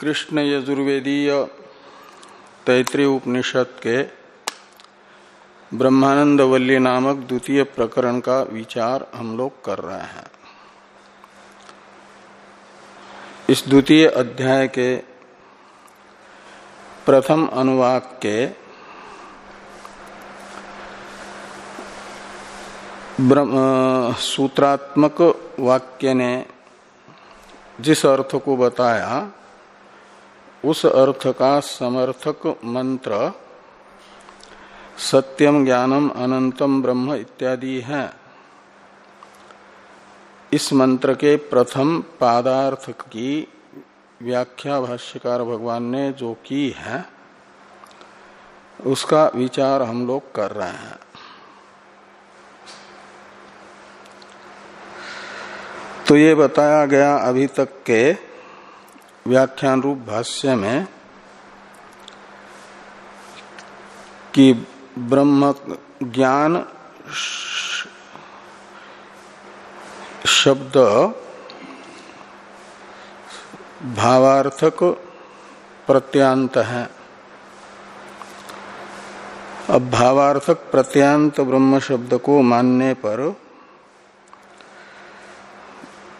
कृष्ण यजुर्वेदीय तैतृय उपनिषद के ब्रह्मानंद वल्ली नामक द्वितीय प्रकरण का विचार हम लोग कर रहे हैं। इस द्वितीय अध्याय के प्रथम अनुवाक के सूत्रात्मक वाक्य ने जिस अर्थ को बताया उस अर्थ का समर्थक मंत्र, सत्यम ज्ञानम अनंतम ब्रह्म इत्यादि है। इस मंत्र के प्रथम पादार्थ की व्याख्या भाष्यकार भगवान ने जो की है, उसका विचार हम लोग कर रहे हैं। तो ये बताया गया अभी तक के व्याख्यान रूप भाष्य में कि ब्रह्म ज्ञान शब्द भावार्थक प्रत्यांत है। अब भावार्थक प्रत्यांत ब्रह्म शब्द को मानने पर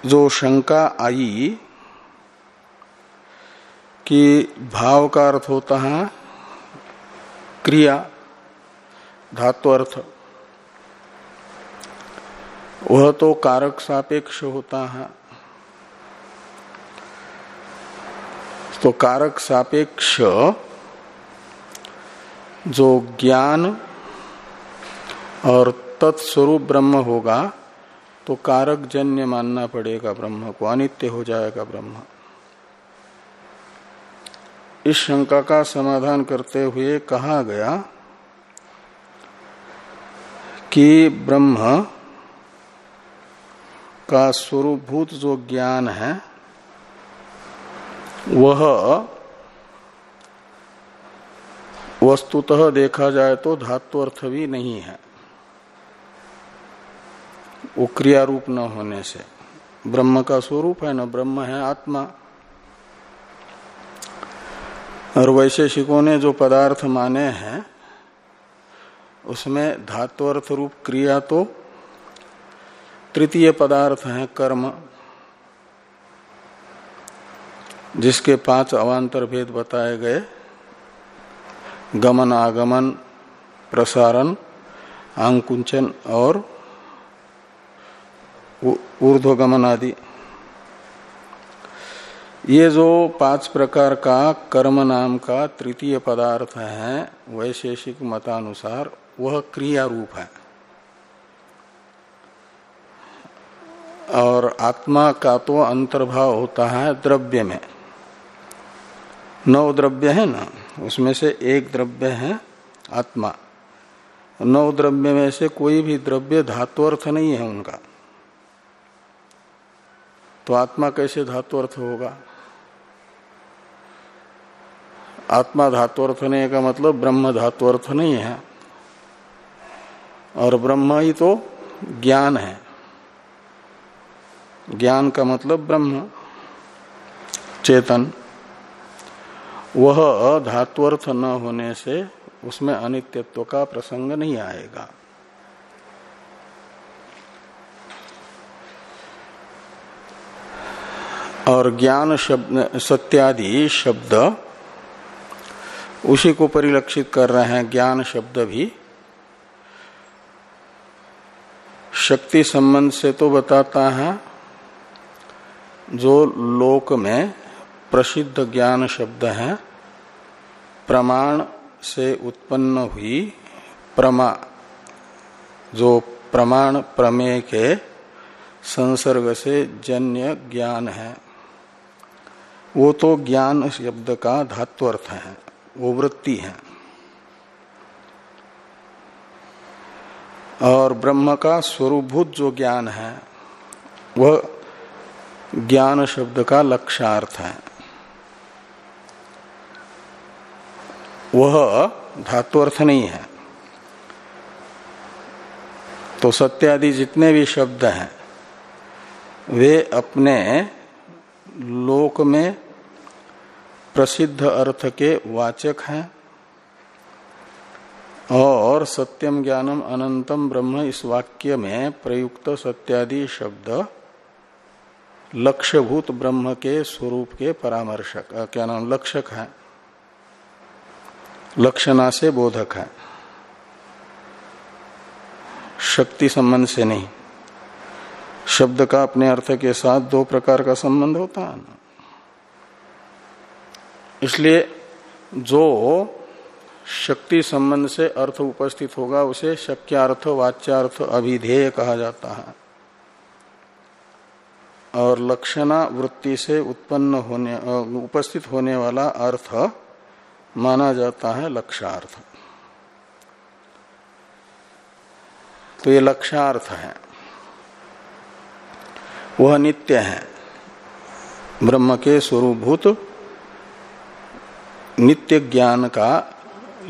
जो शंका आई कि भाव का अर्थ होता है क्रिया, धातु अर्थ। वह तो कारक सापेक्ष होता है। तो कारक सापेक्ष जो ज्ञान और तत्स्वरूप ब्रह्म होगा तो कारक जन्य मानना पड़ेगा ब्रह्म को, अनित्य हो जाएगा ब्रह्म। इस शंका का समाधान करते हुए कहा गया कि ब्रह्म का स्वरूपभूत जो ज्ञान है, वह वस्तुतः देखा जाए तो धातु अर्थ भी नहीं है। वो रूप न होने से। ब्रह्म का स्वरूप है, न ब्रह्म है, आत्मा। और वैशेषिकों ने जो पदार्थ माने हैं, उसमें धातु अर्थ रूप क्रिया तो तृतीय पदार्थ है कर्म, जिसके पाँच अवान्तर भेद बताए गए। गमन आगमन, प्रसारण, आंकुंचन और ऊर्ध्वगमन आदि। ये जो पाँच प्रकार का कर्म नाम का तृतीय पदार्थ है, वैशेषिक मतानुसार, वह क्रिया रूप है। और आत्मा का तो अंतर्भाव होता है द्रव्य में। नौ द्रव्य है ना, उसमें से एक द्रव्य है आत्मा। नौ द्रव्य में से कोई भी द्रव्य धातु अर्थ नहीं है उनका। तो आत्मा कैसे धातु अर्थ होगा? आत्मा धातु अर्थ नहीं का मतलब ब्रह्म धातु अर्थ नहीं है। और ब्रह्म ही तो ज्ञान है। ज्ञान का मतलब ब्रह्म। चेतन। वह धातुअर्थ न होने से उसमें अनित्यत्व का प्रसंग नहीं आएगा। और ज्ञान शब्द, सत्यादि शब्द उसी को परिलक्षित कर रहे हैं ज्ञान शब्द भी। शक्ति संबंध से तो बताता है, जो लोक में प्रसिद्ध ज्ञान शब्द है, प्रमाण से उत्पन्न हुई प्रमा, जो प्रमाण प्रमेय के संसर्ग से जन्य ज्ञान है। वो तो ज्ञान शब्द का धात्व अर्थ है। वो वृत्ति है। और ब्रह्म का स्वरूपभूत जो ज्ञान है, वह ज्ञान शब्द का लक्ष्यार्थ है। वह धातुअर्थ नहीं है। तो सत्यादि जितने भी शब्द हैं, वे अपने लोक में प्रसिद्ध अर्थ के वाचक हैं और सत्यम ज्ञानम अनंतम ब्रह्म इस वाक्य में प्रयुक्त सत्यादि शब्द लक्ष्यभूत ब्रह्म के स्वरूप के परामर्शक क्या नाम, लक्षक है। लक्षणा से बोधक है। शक्ति संबंध से नहीं। शब्द का अपने अर्थ के साथ दो प्रकार का संबंध होता है ना। इसलिए जो शक्ति संबंध से अर्थ उपस्थित होगा, उसे शक्यार्थ, वाच्यार्थ, अभिधेय कहा जाता है। और लक्षणा वृत्ति से उत्पन्न होने उपस्थित होने वाला अर्थ माना जाता है लक्षार्थ। तो ये लक्षार्थ है। वह नित्य है। ब्रह्म के स्वरूपभूत नित्य ज्ञान का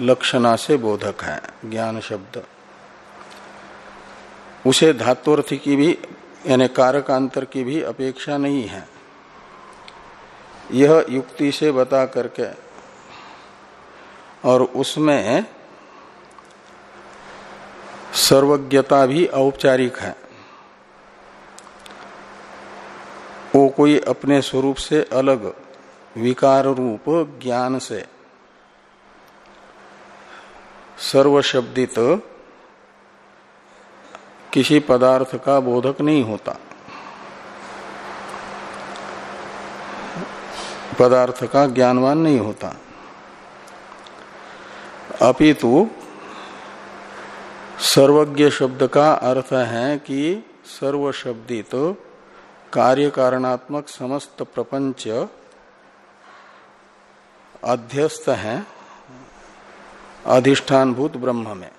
लक्षणा से बोधक है, ज्ञान शब्द। उसे धातुअर्थ की भी, यानी कारकांतर की भी अपेक्षा नहीं है। यह युक्ति से बता करके, और उसमें सर्वज्ञता भी औपचारिक है। वो कोई अपने स्वरूप से अलग विकार रूप ज्ञान से। सर्वशब्दित किसी पदार्थ का बोधक नहीं होता। पदार्थ का ज्ञानवान नहीं होता। अपितु सर्वज्ञ शब्द का अर्थ है कि सर्वशब्दित, कार्य कारणात्मक समस्त प्रपंच अध्यस्त है अधिष्ठानभूत ब्रह्म में।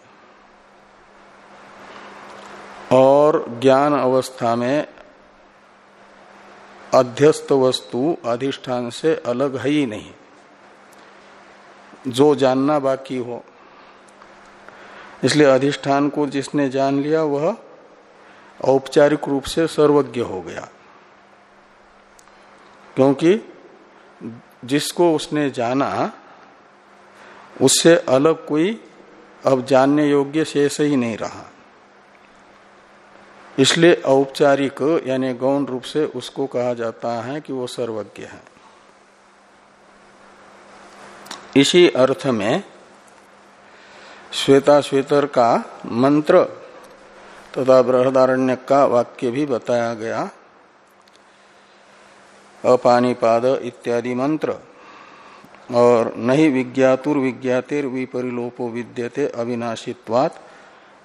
और ज्ञान अवस्था में अध्यस्त वस्तु अधिष्ठान से अलग है ही नहीं। जो जानना बाकी हो। इसलिए अधिष्ठान को जिसने जान लिया, वह औपचारिक रूप से सर्वज्ञ हो गया। क्योंकि जिसको उसने जाना, उससे अलग कोई अब जानने योग्य शेष ही नहीं रहा। इसलिए औपचारिक यानी गौण रूप से उसको कहा जाता है कि वो सर्वज्ञ है। इसी अर्थ में श्वेता श्वेतर का मंत्र तथा बृहदारण्य का वाक्य भी बताया गया। अपानीपाद इत्यादि मंत्र। और नहीं विज्ञातुर विज्ञातिर विपरिलोपो विद्यते अविनाशित्वात,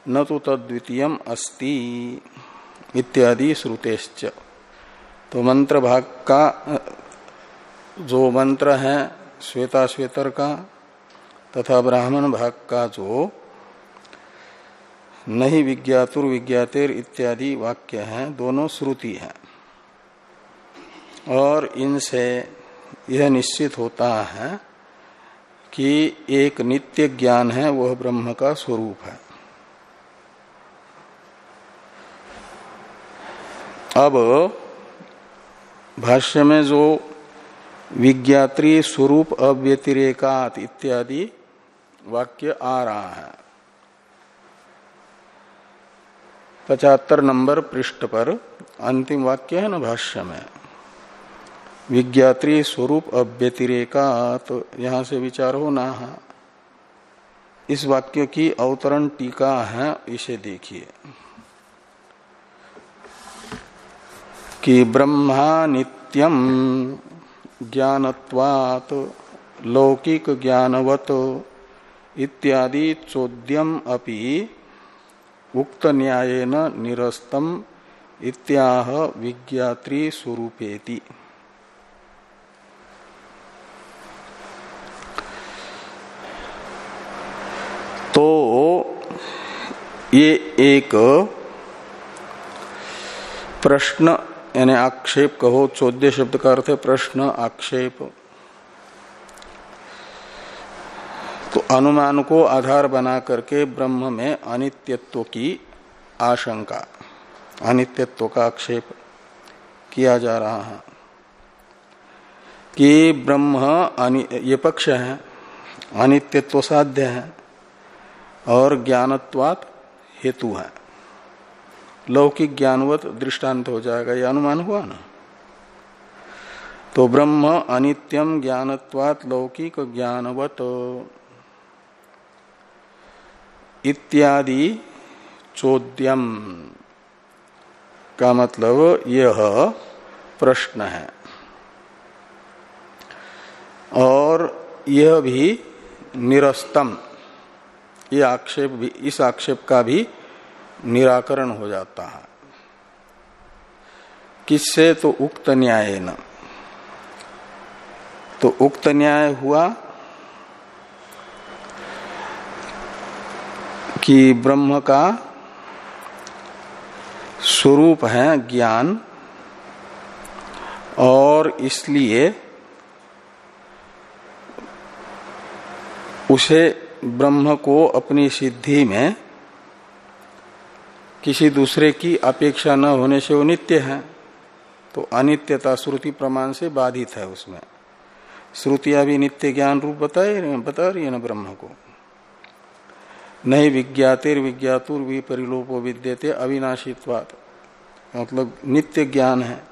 न तो तद्वितीय अस्ति, इत्यादि श्रुतेश्च। तो मंत्र भाग का, जो मंत्र है श्वेता श्वेतर का, तथा ब्राह्मण भाग का जो, नहीं विज्ञातुर विज्ञातिर इत्यादि वाक्य हैं, दोनों श्रुति हैं। और इनसे यह निश्चित होता है कि एक नित्य ज्ञान है, वह ब्रह्म का स्वरूप है। अब भाष्य में जो विज्ञात्री स्वरूप अव्यतिरेकात इत्यादि वाक्य आ रहा है, पचहत्तर नंबर पृष्ठ पर अंतिम वाक्य है ना भाष्य में। विज्ञात्री स्वरूप अव्यतिरेका तो यहाँ से विचार होना है। इस वाक्य की अवतरण टीका है, इसे देखिए। कि ब्रह्मा नित्यम ज्ञानत्वात्, लौकिक ज्ञानवत इत्यादि चोद्यम अपि उक्त न्यायन निरस्तम इत्याह विज्ञात्री स्वरूपेति। तो ये एक प्रश्न, यानी आक्षेप कहो चौद्य शब्द का अर्थ है प्रश्न, आक्षेप। तो अनुमान को आधार बना करके ब्रह्म में अनित्यत्व की आशंका, अनित्यत्व का आक्षेप किया जा रहा है कि ब्रह्म ये पक्ष है, अनित्यत्व साध्य है। और ज्ञानत्वात हेतु है। लौकिक ज्ञानवत दृष्टांत हो जाएगा यह अनुमान हुआ ना? तो ब्रह्म अनित्यम ज्ञानत्वात लौकिक ज्ञानवत। इत्यादि चोद्यम का मतलब यह प्रश्न है। और यह भी निरस्तम। ये आक्षेप भी, इस आक्षेप का भी निराकरण हो जाता है। किससे? तो उक्त न्याय न। तो उक्त न्याय हुआ कि ब्रह्म का स्वरूप है ज्ञान, और इसलिए उसे ब्रह्म को अपनी सिद्धि में किसी दूसरे की अपेक्षा न होने से वो नित्य है। तो अनित्यता श्रुति प्रमाण से बाधित है उसमें। श्रुतियाँ भी नित्य ज्ञान रूप बताए बता रही है ना ब्रह्म को। नहीं विज्ञातिर विज्ञातुर विपरिलोपो विद्यते, अविनाशित्वात। मतलब नित्य ज्ञान है।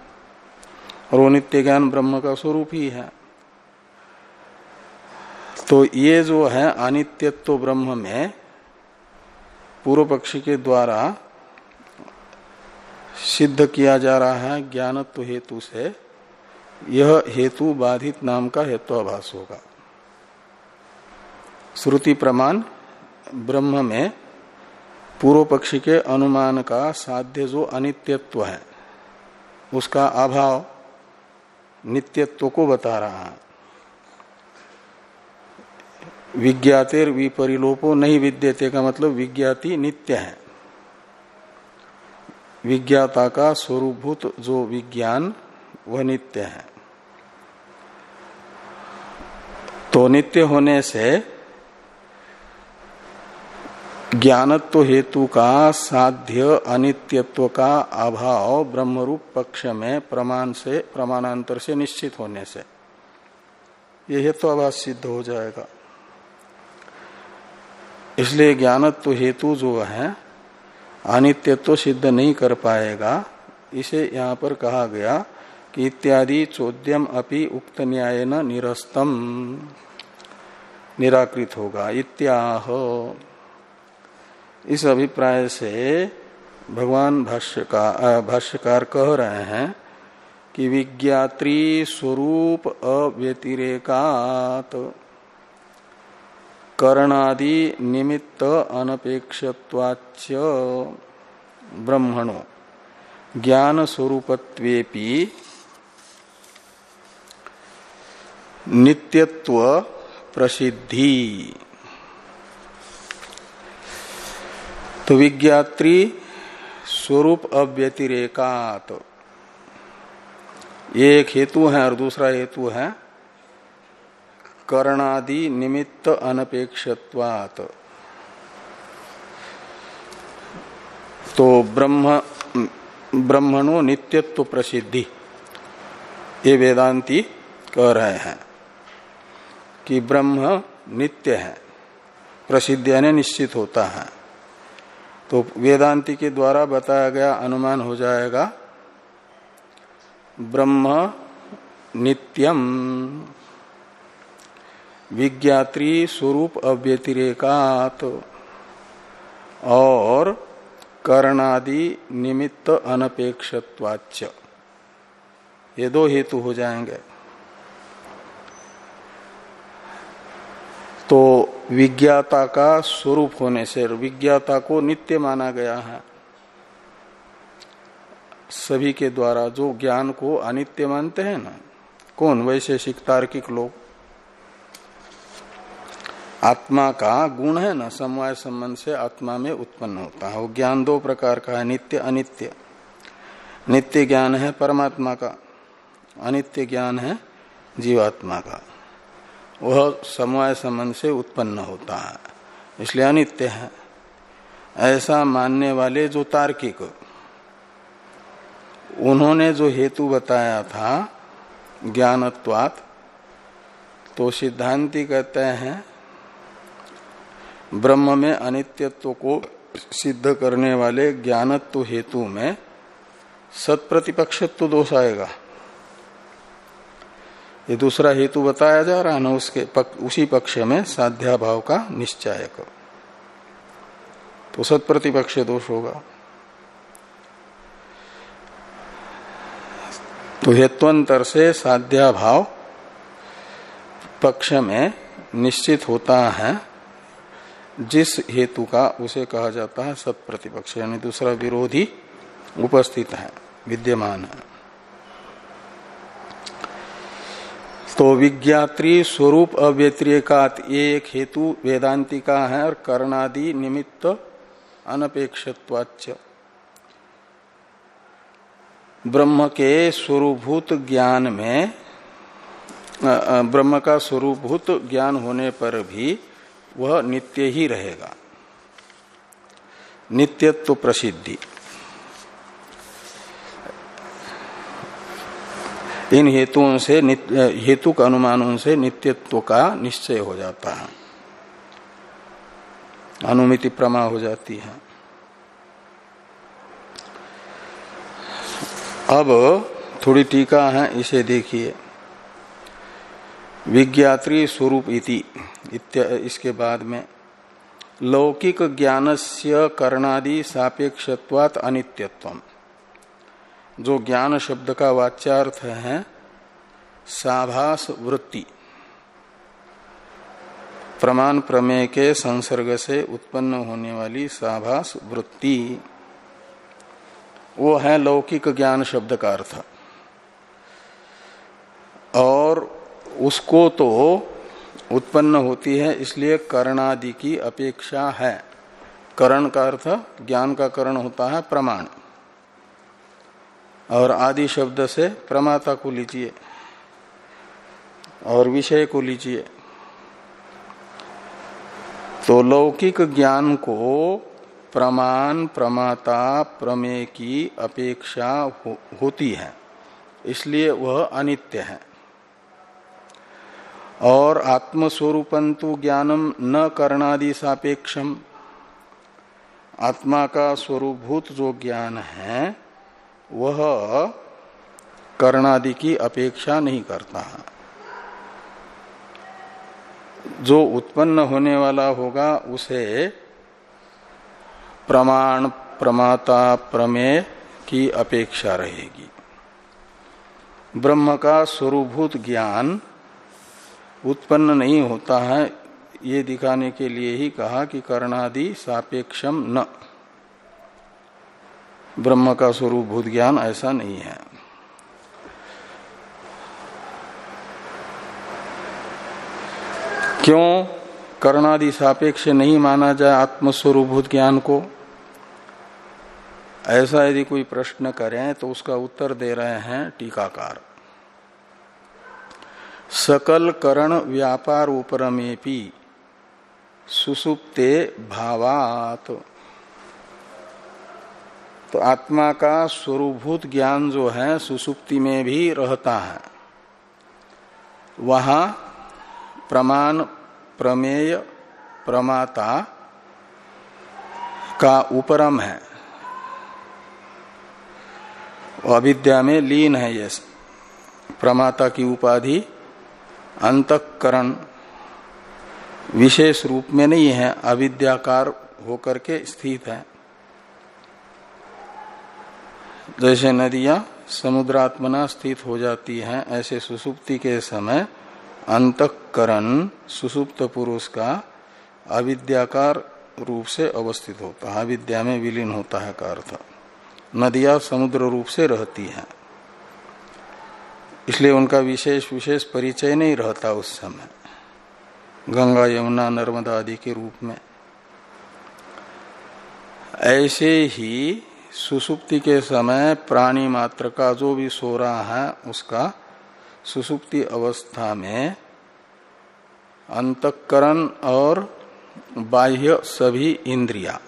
और वो नित्य ज्ञान ब्रह्म का स्वरूप ही है। तो ये जो है अनित्यत्व ब्रह्म में पूर्व पक्षी के द्वारा सिद्ध किया जा रहा है ज्ञानत्व हेतु से, यह हेतु बाधित नाम का हेत्वाभास होगा। श्रुति प्रमाण, ब्रह्म में पूर्व पक्षी के अनुमान का साध्य जो अनित्यत्व है, उसका अभाव नित्यत्व को बता रहा है। विज्ञातेर विपरिलोपो नहीं विद्यते का मतलब विज्ञाति नित्य है। विज्ञाता का स्वरूपभूत जो विज्ञान, वह नित्य है। तो नित्य होने से ज्ञानत्व हेतु का, साध्य अनित्यत्व का अभाव ब्रह्मरूप पक्ष में प्रमाण से, प्रमाणांतर से निश्चित होने से, यह हेतु तो अभाव सिद्ध हो जाएगा। इसलिए ज्ञानत्व हेतु जो है, अनित्यत्व सिद्ध नहीं कर पाएगा। इसे यहाँ पर कहा गया कि इत्यादि चौद्यम अपि उक्त न्याय निरस्तम, निराकृत होगा। इत्याह। इस अभिप्राय से भगवान भाष्यकार भाष्यकार कह रहे हैं कि विज्ञात्री स्वरूप अव्यतिरेकात। करणादि निमित्त अनपेक्षत्वाच ब्रह्मणो। ज्ञान स्वरूपत्वेपि नित्यत्व प्रसिद्धि। तो विज्ञात्री स्वरूप अव्यतिरेकात। एक हेतु है और दूसरा हेतु है करणादि निमित्त अनपेक्षत्वात। तो ब्रह्म, ब्रह्मणो नित्यत्व प्रसिद्धि, ये वेदांती कह रहे हैं कि ब्रह्म नित्य है, प्रसिद्ध यानी निश्चित होता है। तो वेदांति के द्वारा बताया गया अनुमान हो जाएगा, ब्रह्म नित्यम। विज्ञात्री स्वरूप अव्यतिरेकात। और कर्णादि निमित्त अनपेक्षत्वाच ये दो हेतु हो जाएँगे। तो विज्ञाता का स्वरूप होने से, विज्ञाता को नित्य माना गया है। सभी के द्वारा जो ज्ञान को अनित्य मानते हैं ना, कौन? वैशेषिक तार्किक लोग। आत्मा का गुण है ना, समवाय संबंध से आत्मा में उत्पन्न होता है। वो ज्ञान दो प्रकार का है, नित्य, अनित्य। नित्य ज्ञान है परमात्मा का, अनित्य ज्ञान है जीवात्मा का। वह समवाय संबंध से उत्पन्न होता है, इसलिए अनित्य है। ऐसा मानने वाले जो तार्किक, उन्होंने जो हेतु बताया था ज्ञानत्वात तो सिद्धांति कहते हैं ब्रह्म में अनित्यत्व को सिद्ध करने वाले ज्ञानत्व हेतु में सत्प्रतिपक्षत्व दोष आएगा। ये दूसरा हेतु बताया जा रहा है ना उसके पक, उसी पक्ष में साध्या भाव का निश्चायक। तो सत्प्रतिपक्ष दोष होगा। तो हेत्वंतर से साध्या भाव पक्ष में निश्चित होता है। जिस हेतु का उसे कहा जाता है सत प्रतिपक्ष, यानी दूसरा विरोधी उपस्थित है, विद्यमान है। तो विज्ञात्री स्वरूप अव्यतिरेकात एक हेतु वेदांति का है और कर्णादि निमित्त अनपेक्षत्वाच ब्रह्म के स्वरूभूत ज्ञान में ब्रह्म का स्वरूभूत ज्ञान होने पर भी वह नित्य ही रहेगा। नित्यत्व प्रसिद्धि। इन हेतुओं से हेतु के अनुमानों से नित्यत्व का निश्चय हो जाता है। अनुमिति प्रमा हो जाती है। अब थोड़ी टीका है, इसे देखिए। विज्ञात्री स्वरूप इति। इसके बाद में, लौकिक ज्ञान से कर्णादि सापेक्षत्वात अनित्यत्व जो ज्ञान शब्द का वाच्यार्थ है, साभास वृत्ति। प्रमाण प्रमेय के संसर्ग से उत्पन्न होने वाली साभास वृत्ति, वो है लौकिक ज्ञान शब्द का अर्थ। और उसको तो उत्पन्न होती है इसलिए करणादि की अपेक्षा है। करण का अर्थ ज्ञान का करण होता है प्रमाण। और आदि शब्द से प्रमाता को लीजिए और विषय को लीजिए। तो लौकिक ज्ञान को प्रमाण प्रमाता प्रमेय की अपेक्षा हो, होती है इसलिए वह अनित्य है। और आत्मस्वरूपंतु ज्ञानम न करणादि सापेक्षम आत्मा का स्वरूभूत जो ज्ञान है, वह कर्णादि की अपेक्षा नहीं करता। जो उत्पन्न होने वाला होगा, उसे प्रमाण, प्रमाता, प्रमेय की अपेक्षा रहेगी। ब्रह्म का स्वरूभूत ज्ञान उत्पन्न नहीं होता है, ये दिखाने के लिए ही कहा कि कर्णादि सापेक्षम न। ब्रह्म का स्वरूप भूत ज्ञान ऐसा नहीं है। क्यों? कर्णादि सापेक्ष नहीं माना जाए आत्मस्वरूपभूत ज्ञान को? ऐसा यदि कोई प्रश्न करें तो उसका उत्तर दे रहे हैं टीकाकार। सकल करण व्यापार उपरमेपी सुसुप्ते भावात। तो आत्मा का स्वरूभूत ज्ञान जो है, सुसुप्ति में भी रहता है। वहाँ प्रमाण प्रमेय प्रमाता का उपरम है। अविद्या में लीन है ये प्रमाता की उपाधि अंतकरण विशेष रूप में नहीं है, अविद्याकार होकर के स्थित है। जैसे नदियाँ समुद्रात्मना स्थित हो जाती हैं, ऐसे सुसुप्ति के समय अंतकरण सुसुप्त पुरुष का अविद्याकार रूप से अवस्थित होता है, अविद्या में विलीन होता है का अर्थ। नदियाँ समुद्र रूप से रहती हैं। इसलिए उनका विशेष विशेष परिचय नहीं रहता उस समय। गंगा, यमुना, नर्मदा आदि के रूप में। ऐसे ही सुसुप्ति के समय प्राणी मात्र का जो भी सो रहा है, उसका सुसुप्ति अवस्था में अंतकरण और बाह्य सभी इंद्रिया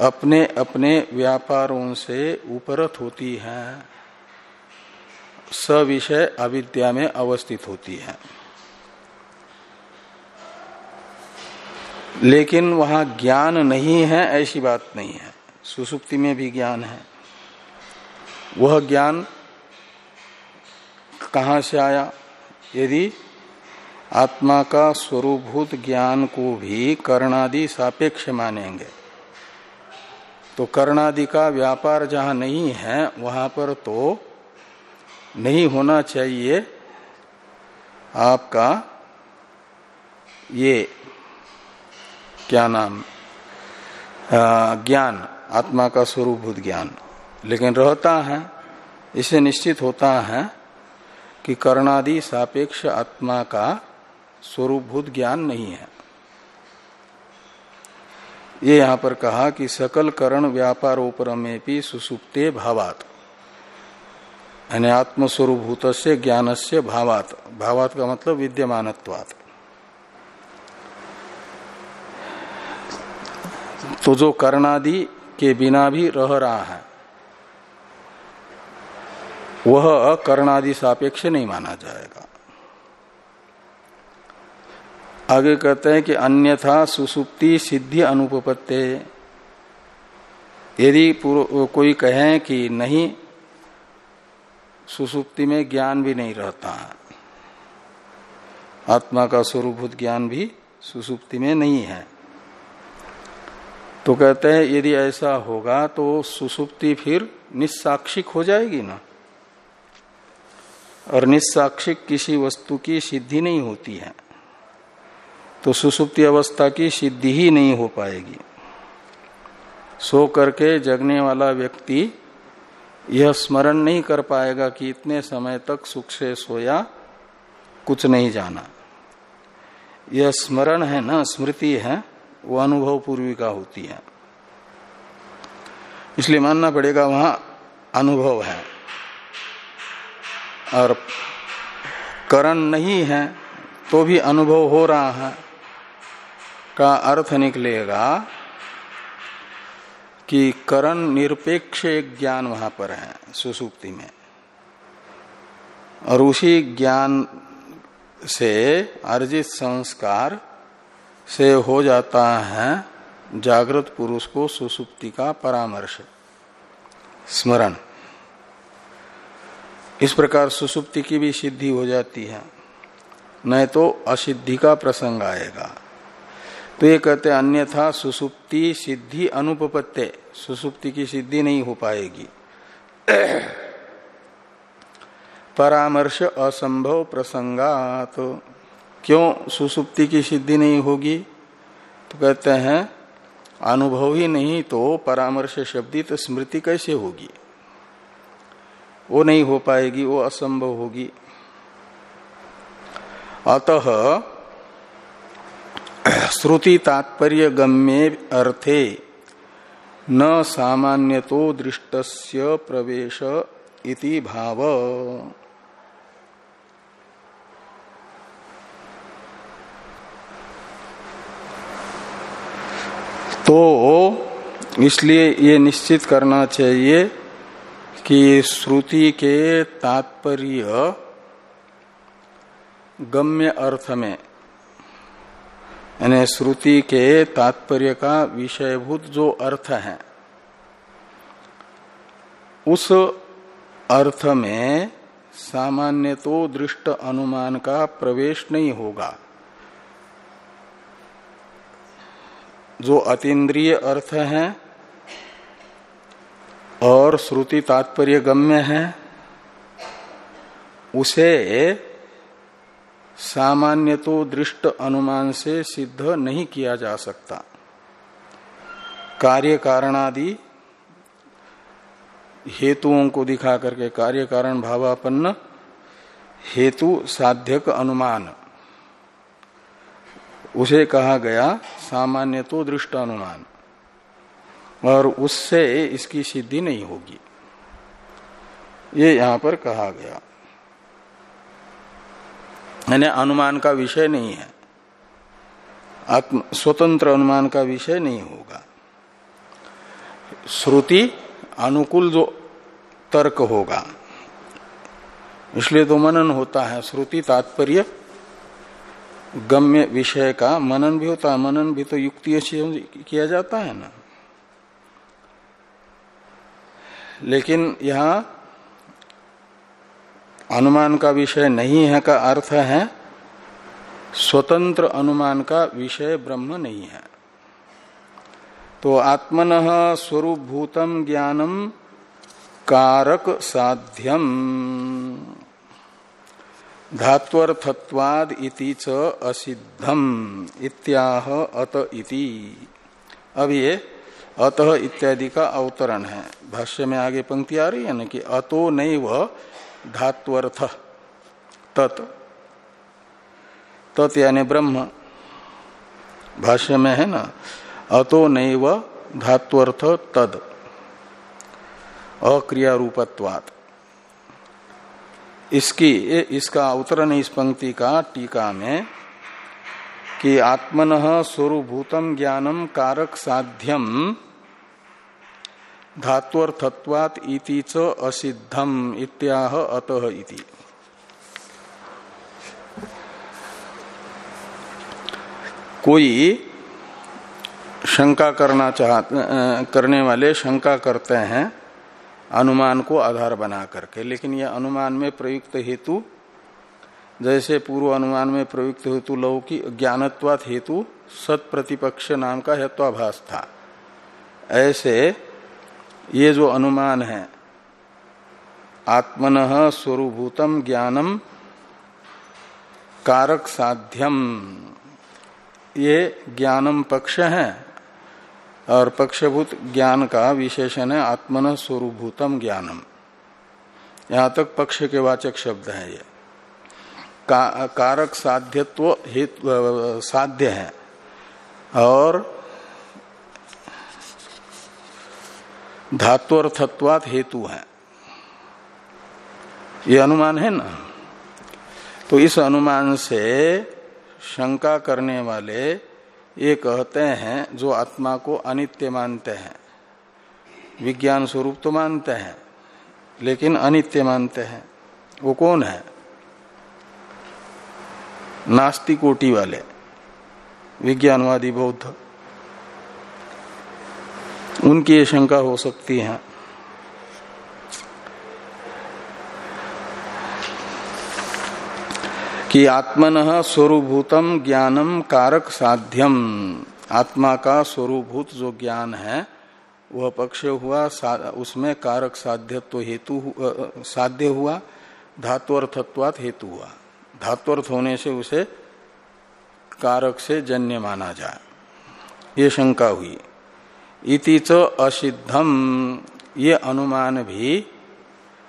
अपने अपने व्यापारों से उपरत होती है। सविषय अविद्या में अवस्थित होती है। लेकिन वहाँ ज्ञान नहीं है, ऐसी बात नहीं है। सुसुप्ति में भी ज्ञान है। वह ज्ञान कहा से आया? यदि आत्मा का स्वरूपभूत ज्ञान को भी कर्णादि सापेक्ष मानेंगे तो कर्णादि का व्यापार जहाँ नहीं है, वहाँ पर तो नहीं होना चाहिए आपका ये, क्या नाम ज्ञान, आत्मा का स्वरूपभूत ज्ञान। लेकिन रहता है, इसे निश्चित होता है कि कर्णादि सापेक्ष आत्मा का स्वरूपभूत ज्ञान नहीं है। ये यहाँ पर कहा कि सकल करण व्यापारोपर में भी सुसुप्ते भावात। यानी आत्मस्वरूभूत से ज्ञान से भावात। भावात का मतलब विद्यमानत्वात। तो जो कर्णादि के बिना भी रह रहा है, वह कर्णादि सापेक्ष नहीं माना जाएगा। आगे कहते हैं कि अन्यथा सुसुप्ति सिद्धि अनुपत्ते यदि कोई कहे कि नहीं सुसुप्ति में ज्ञान भी नहीं रहता। है आत्मा का स्वरूपभूत ज्ञान भी सुसुप्ति में नहीं है। तो कहते हैं, यदि ऐसा होगा तो सुसुप्ति फिर निस्साक्षिक हो जाएगी ना? और निस्साक्षिक किसी वस्तु की सिद्धि नहीं होती है। तो सुसुप्ति अवस्था की सिद्धि ही नहीं हो पाएगी। सो करके जगने वाला व्यक्ति यह स्मरण नहीं कर पाएगा कि इतने समय तक सुख से सोया कुछ नहीं जाना। यह स्मरण है ना, स्मृति है, वो अनुभव पूर्विका होती है। इसलिए मानना पड़ेगा वहाँ अनुभव है। और करण नहीं है तो भी अनुभव हो रहा है, का अर्थ निकलेगा कि करण निरपेक्ष एक ज्ञान वहाँ पर है, सुसुप्ति में। और उसी ज्ञान से, अर्जित संस्कार से हो जाता है जागृत पुरुष को सुसुप्ति का परामर्श, स्मरण। इस प्रकार सुसुप्ति की भी सिद्धि हो जाती है। नहीं तो असिद्धि का प्रसंग आएगा। तो ये कहते अन्यथा सुसुप्ति सिद्धि अनुपत्य सुसुप्ति की सिद्धि नहीं हो पाएगी। परामर्श असंभव प्रसंगात। तो क्यों सुसुप्ति की सिद्धि नहीं होगी? तो कहते हैं, अनुभव ही नहीं तो परामर्श शब्दित तो स्मृति कैसे होगी? वो नहीं हो पाएगी, वो असंभव होगी। अतः श्रुति तात्पर्य गम्य अर्थे न सामान्य तो दृष्टस्य प्रवेश इति भाव। तो इसलिए ये निश्चित करना चाहिए कि श्रुति के तात्पर्य गम्य अर्थ में यानी श्रुति के तात्पर्य का विषयभूत जो अर्थ है, उस अर्थ में सामान्य तो दृष्ट अनुमान का प्रवेश नहीं होगा। जो अतीन्द्रिय अर्थ है और श्रुति तात्पर्य गम्य है, उसे सामान्य तो दृष्ट अनुमान से सिद्ध नहीं किया जा सकता। कार्य कारणादि हेतुओं को दिखा करके कार्य कारण भावापन्न हेतु साध्यक अनुमान। उसे कहा गया सामान्य तो दृष्ट अनुमान। और उससे इसकी सिद्धि नहीं होगी। ये यहाँ पर कहा गया। यानी अनुमान का विषय नहीं है। आत्म, स्वतंत्र अनुमान का विषय नहीं होगा। श्रुति अनुकूल जो तर्क होगा, इसलिए तो मनन होता है। श्रुति तात्पर्य गम्य विषय का मनन भी होता है, मनन भी तो युक्ति किया जाता है ना। लेकिन यहाँ अनुमान का विषय नहीं है का अर्थ है, स्वतंत्र अनुमान का विषय ब्रह्म नहीं है। तो आत्मन स्वरूप भूतम ज्ञानम कारक साध्यम। धात्वर्थत्वाद इति च असिद्धम, इत्याह अत इति। अब ये अतः इत्यादि का अवतरण है। भाष्य में आगे पंक्ति आ रही है ना कि अतो नहीं वह धात्वर्थ, तत्। तत् यानी ब्रह्म। भाष्य में है ना, अतो नैव धात्वर्थ तद। अक्रिया रूपत्वात् इसकी इसका अवतरण इस पंक्ति का टीका में कि आत्मन स्वरूभूतम ज्ञानम कारक साध्यम धात्वर्थत्वात इति च असिद्धम इत्याह अतः इति। कोई शंका करना चाह, करने वाले शंका करते हैं, अनुमान को आधार बना करके। लेकिन यह अनुमान में प्रयुक्त हेतु, जैसे पूर्व अनुमान में प्रयुक्त हेतु लौकी ज्ञानत्वात हेतु सत प्रतिपक्ष नाम का हेत्वाभास था। ऐसे ये जो अनुमान है आत्मन स्वरूभूतम ज्ञानम कारक साध्यम। ये ज्ञानम पक्ष है और पक्षभूत ज्ञान का विशेषण है आत्मन स्वरूभूतम ज्ञानम। यहाँ तक पक्ष के वाचक शब्द है ये। का, कारक साध्यत्व हेतु साध्य है और धात्वर्थत्वात हेतु है। ये अनुमान है ना? तो इस अनुमान से शंका करने वाले ये कहते हैं, जो आत्मा को अनित्य मानते हैं। विज्ञान स्वरूप तो मानते हैं, लेकिन अनित्य मानते हैं। वो कौन है? नास्तिक कोटि वाले, विज्ञानवादी बौद्ध। उनकी ये शंका हो सकती है। कि आत्मन स्वरूभूतम ज्ञानम कारक साध्यम। आत्मा का स्वरूभूत जो ज्ञान है, वह पक्ष हुआ उसमें कारक साध्यत्व हेतु साध्य हुआ धात्वर्थत्वात हेतु हुआ। धात्वर्थ होने से उसे कारक से जन्य माना जाए। ये शंका हुई। इति च असिद्धम। ये अनुमान भी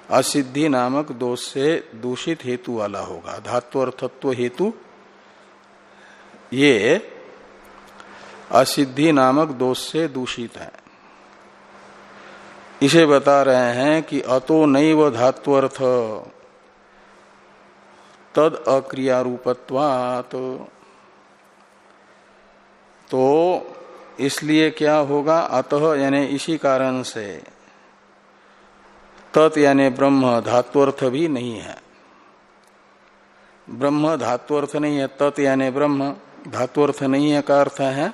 असिद्धि नामक दोष से दूषित हेतु वाला होगा। धातु अर्थत्व हेतु। ये असिद्धि नामक दोष से दूषित है। इसे बता रहे हैं कि अतो नैव धात्वर्थ। तद अक्रिया रूपत्वात तो इसलिए क्या होगा? अतः यानी इसी कारण से तत् यानी ब्रह्म धात्वर्थ भी नहीं है। ब्रह्म धात्वर्थ नहीं है, तत् यानी ब्रह्म धात्वर्थ नहीं है का अर्थ है?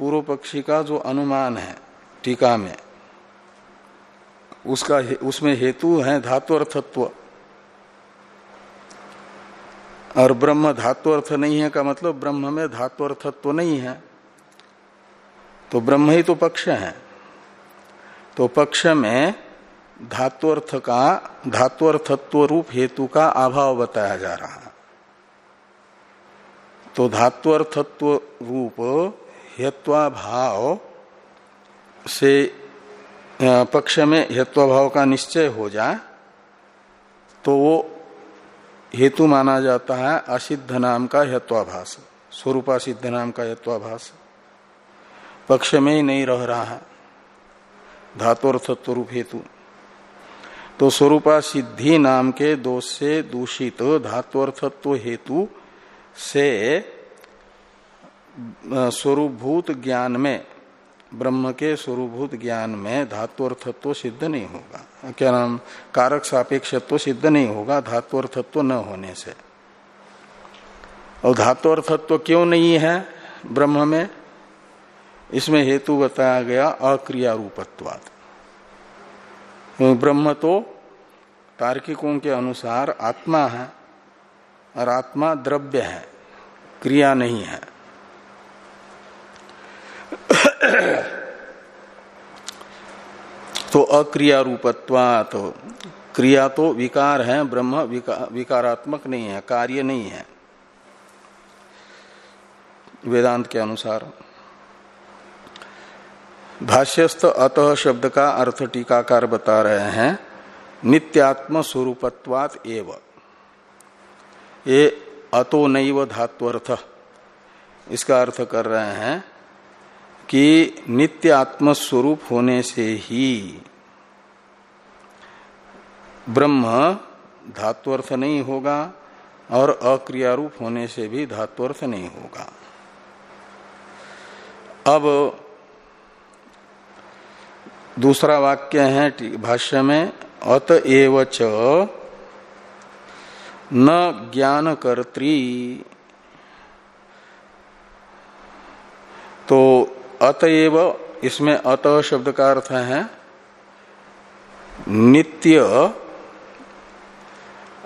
पूर्व पक्षी का जो अनुमान है टीका में, उसका उसमें हेतु है धात्वर्थत्व। और ब्रह्म धात्वर्थ नहीं है का मतलब ब्रह्म में धात्वर्थत्व नहीं है। तो ब्रह्म ही तो पक्ष है। तो पक्ष में धात्वर्थ का धात्वर्थत्व रूप हेतु का अभाव बताया जा रहा है। तो धात्वर्थत्व रूप हेत्वाभाव से पक्ष में हेत्वाभाव का निश्चय हो जाए तो वो हेतु माना जाता है असिद्ध नाम का हेत्वाभाष स्वरूपा सिद्ध नाम का हेत्वाभास। पक्ष में ही नहीं रह रहा है। धातुअर्थत्व रूप हेतु। तो स्वरूपा सिद्धि नाम के दोष से दूषित धात्वर्थत्व हेतु से स्वरूभूत ज्ञान में, ब्रह्म के स्वरूभूत ज्ञान में धात्वर्थत्व सिद्ध नहीं होगा। क्या नाम? कारक सापेक्षत्व सिद्ध नहीं होगा धात्वर्थत्व न होने से। और धातु अर्थत्व क्यों नहीं है ब्रह्म में? इसमें हेतु बताया गया अक्रिया रूपत्वाद। ब्रह्म तो तार्किकों के अनुसार आत्मा है और आत्मा द्रव्य है क्रिया नहीं है। तो अक्रिया रूपत्वात क्रिया तो विकार है ब्रह्म विका, विकारात्मक नहीं है कार्य नहीं है। वेदांत के अनुसार भाष्यस्थ अतः शब्द का अर्थ टीकाकार बता रहे हैं नित्यात्म स्वरूपत्वात एव। ये अतो नैव धात्वर्थ। इसका अर्थ कर रहे हैं कि नित्य आत्म स्वरूप होने से ही ब्रह्म धात्वर्थ नहीं होगा और अक्रिया रूप होने से भी धात्वर्थ नहीं होगा। अब दूसरा वाक्य है भाष्य में, अत एवच न ज्ञान कर्त्री तो अतएव इसमें अत शब्द का अर्थ है नित्य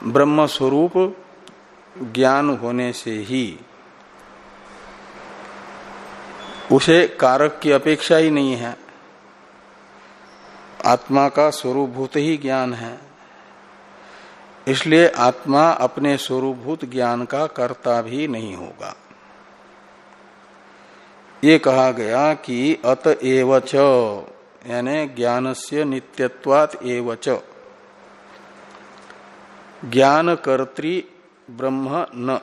ब्रह्म स्वरूप ज्ञान होने से ही। उसे कारक की अपेक्षा ही नहीं है। आत्मा का स्वरूपभूत ही ज्ञान है। इसलिए आत्मा अपने स्वरूपभूत ज्ञान का कर्ता भी नहीं होगा। ये कहा गया कि अत एवच यानी ज्ञान से नित्यत्वात एवच ज्ञान कर्त्री ब्रह्म न,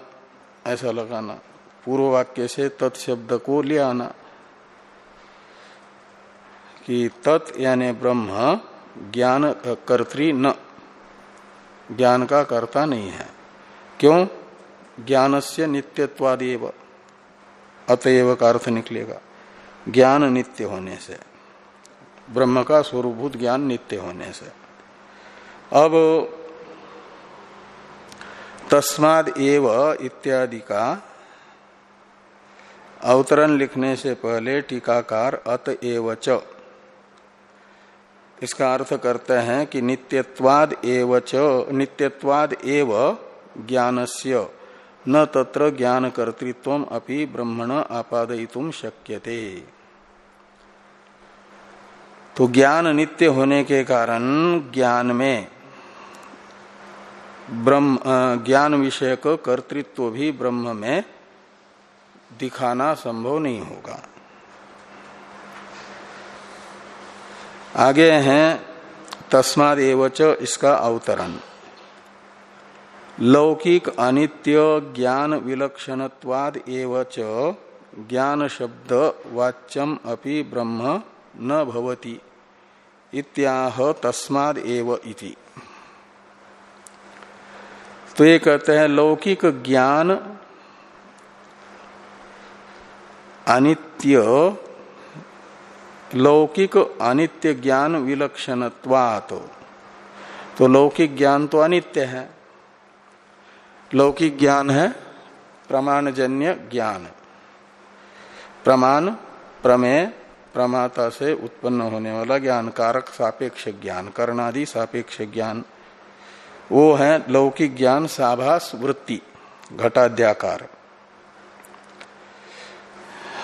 ऐसा लगाना। पूर्व वाक्य से तत्शब्द को ले आना। कि तत् यानी ब्रह्म ज्ञान, कर्त्री न। ज्ञान का कर्ता नहीं है। क्यों? ज्ञान से नित्यत्वादेव। अतएव का अर्थ निकलेगा। ज्ञान नित्य होने से। ब्रह्म का स्वरूभूत ज्ञान नित्य होने से। अब तस्माद एव इत्यादि का अवतरण लिखने से पहले टीकाकार अत एवच इसका अर्थ करते हैं कि नित्यत्वाद एवच, नित्यत्वाद एव ज्ञानस्य। न तत्र ज्ञान कर्तृत्व अपि ब्रह्मण आपादयितुम शक्यते। तो ज्ञान नित्य होने के कारण ज्ञान में ब्रह्म ज्ञान विषयक कर्तृत्व भी ब्रह्म में दिखाना संभव नहीं होगा। आगे हैं तस्माद इसका अवतरण। लौकिक अनित्य ज्ञान विलक्षणत्वाद ज्ञान शब्द वाच्यम अपि ब्रह्म न भवति इत्याह तस्माद एव इति। तो ये कहते हैं, लौकिक ज्ञान अनित्य लौकिक अनित्य ज्ञान विलक्षणत्वात्। तो लौकिक ज्ञान तो अनित्य है। लौकिक ज्ञान है, प्रमाणजन्य ज्ञान। प्रमाण, प्रमेय, प्रमाता से उत्पन्न होने वाला ज्ञान कारक सापेक्ष ज्ञान, कर्णादि सापेक्ष ज्ञान। वो है लौकिक ज्ञान साभास वृत्ति, घटाध्याकार।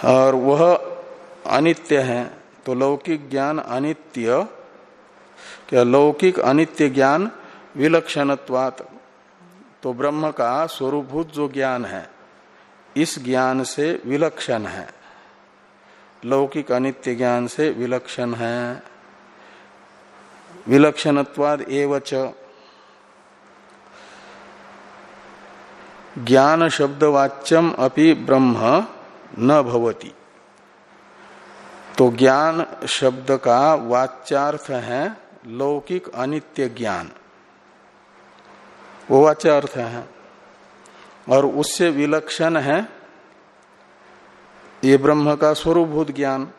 और वह अनित्य है तो लौकिक ज्ञान अनित्य, क्या लौकिक अनित्य ज्ञान विलक्षणत्वात? तो ब्रह्म का स्वरूपभूत जो ज्ञान है, इस ज्ञान से विलक्षण है। लौकिक अनित्य ज्ञान से विलक्षण है। विलक्षणत्वाद एवच। ज्ञान शब्दवाच्यम अपि ब्रह्म न भवति। तो ज्ञान शब्द का वाच्यार्थ है लौकिक अनित्य ज्ञान। वो वाच्यार्थ है। और उससे विलक्षण है ये ब्रह्म का स्वरूभूत ज्ञान,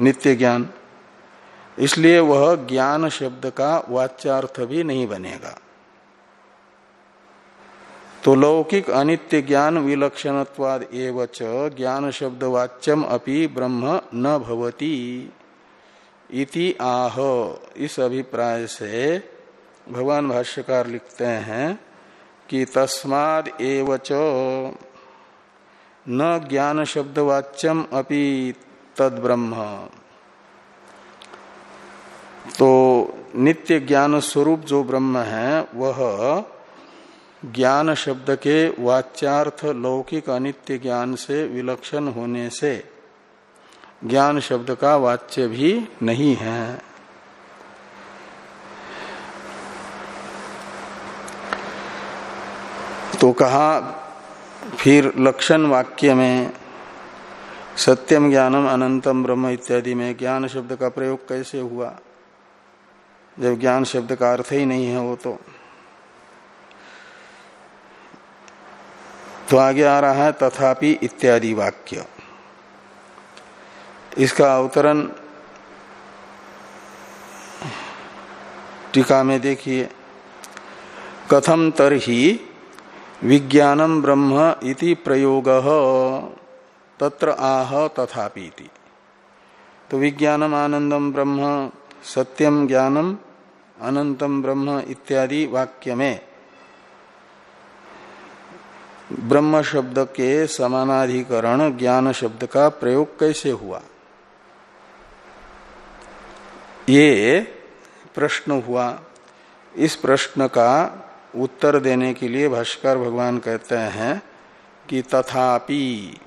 नित्य ज्ञान। इसलिए वह ज्ञान शब्द का वाच्यार्थ भी नहीं बनेगा। तो लौकिक अनित्य ज्ञान विलक्षणत्वाद एवच ज्ञान शब्द वाच्यम अपि ब्रह्म न भवती इति आह। इस अभिप्राय से भगवान भाष्यकार लिखते हैं कि तस्माद एवच न ज्ञान शब्द वाच्यम अपि तद ब्रह्म तो नित्य ज्ञान स्वरूप जो ब्रह्म है, वह ज्ञान शब्द के वाच्यार्थ लौकिक अनित्य ज्ञान से विलक्षण होने से ज्ञान शब्द का वाच्य भी नहीं है। तो कहा, फिर लक्षण वाक्य में, सत्यम ज्ञानम अनंतम ब्रह्म इत्यादि में ज्ञान शब्द का प्रयोग कैसे हुआ? जब ज्ञान शब्द का अर्थ ही नहीं है वो तो। तो आगे आ रहा है, तथापि इत्यादि वाक्य। इसका अवतरण टीका में देखिए। कथम तरही विज्ञानम ब्रह्म इति प्रयोग, तत्र आह तथापि तो विज्ञानम आनंदम ब्रह्म, सत्यम ज्ञानम अनंतम ब्रह्म इत्यादि वाक्य में ब्रह्म शब्द के समानाधिकरण ज्ञान शब्द का प्रयोग कैसे हुआ? ये प्रश्न हुआ। इस प्रश्न का उत्तर देने के लिए भाष्कर भगवान कहते हैं कि तथापि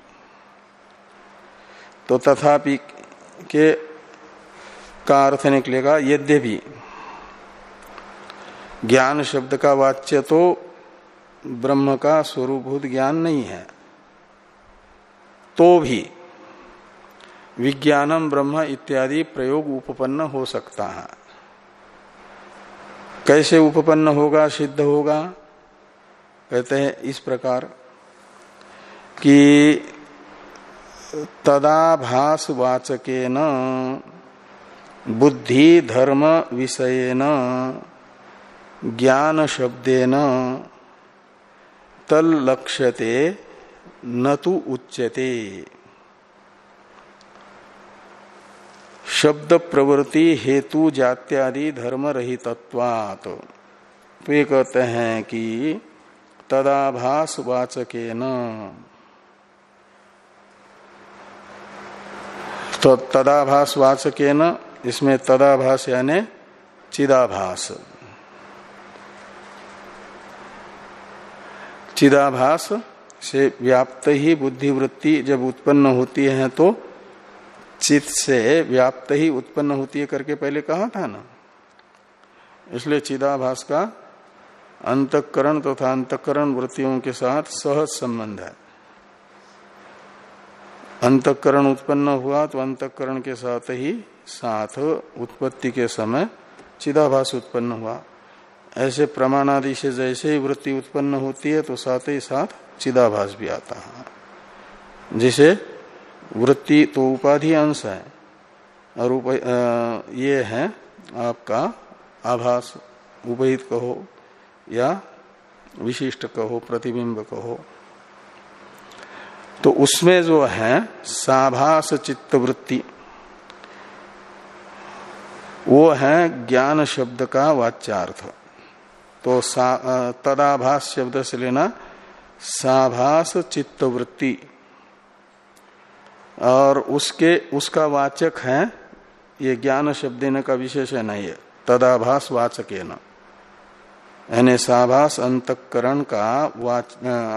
तो तथापि के का अर्थ निकलेगा, यद्यपि ज्ञान शब्द का वाच्य तो ब्रह्म का स्वरूपभूत ज्ञान नहीं है। तो भी विज्ञानम ब्रह्म इत्यादि प्रयोग उपपन्न हो सकता है। कैसे उपपन्न होगा, सिद्ध होगा? कहते हैं इस प्रकार कि तदाभास वाचके न बुद्धि धर्म विषयन ज्ञान शब्देन तल लक्ष्यते न तो उच्यते। शब्द प्रवृत्ति, हेतु, जात्यादि, धर्म रहितत्वात्। तो ये कहते हैं कि तदाभास वाचके न तो तदाभास वाचके न इसमें तदाभास यानी चिदाभास। चिदाभास से व्याप्त ही बुद्धिवृत्ति जब उत्पन्न होती है तो चित्त से व्याप्त ही उत्पन्न होती है करके पहले कहा था ना? इसलिए चिदाभास का अंतकरण तथा तो अंतकरण वृत्तियों के साथ सहज संबंध है। अंतकरण उत्पन्न हुआ तो अंतकरण के साथ ही साथ उत्पत्ति के समय चिदाभास उत्पन्न हुआ। ऐसे प्रमाणादि से जैसे ही वृत्ति उत्पन्न होती है तो साथ ही साथ चिदाभास भी आता है। जिसे वृत्ति तो उपाधि अंश है और उप, ये है आपका आभास उपहित कहो या विशिष्ट कहो प्रतिबिंब कहो। तो उसमें जो है साभास चित्त वृत्ति वो है ज्ञान शब्द का वाच्यार्थ। तो तदाभास शब्द से लेना साभास चित्त वृत्ति और उसके, उसका वाचक है, ये ज्ञान शब्द का विशेषण है ये तदाभास वाचक न यानी साभास अंतकरण का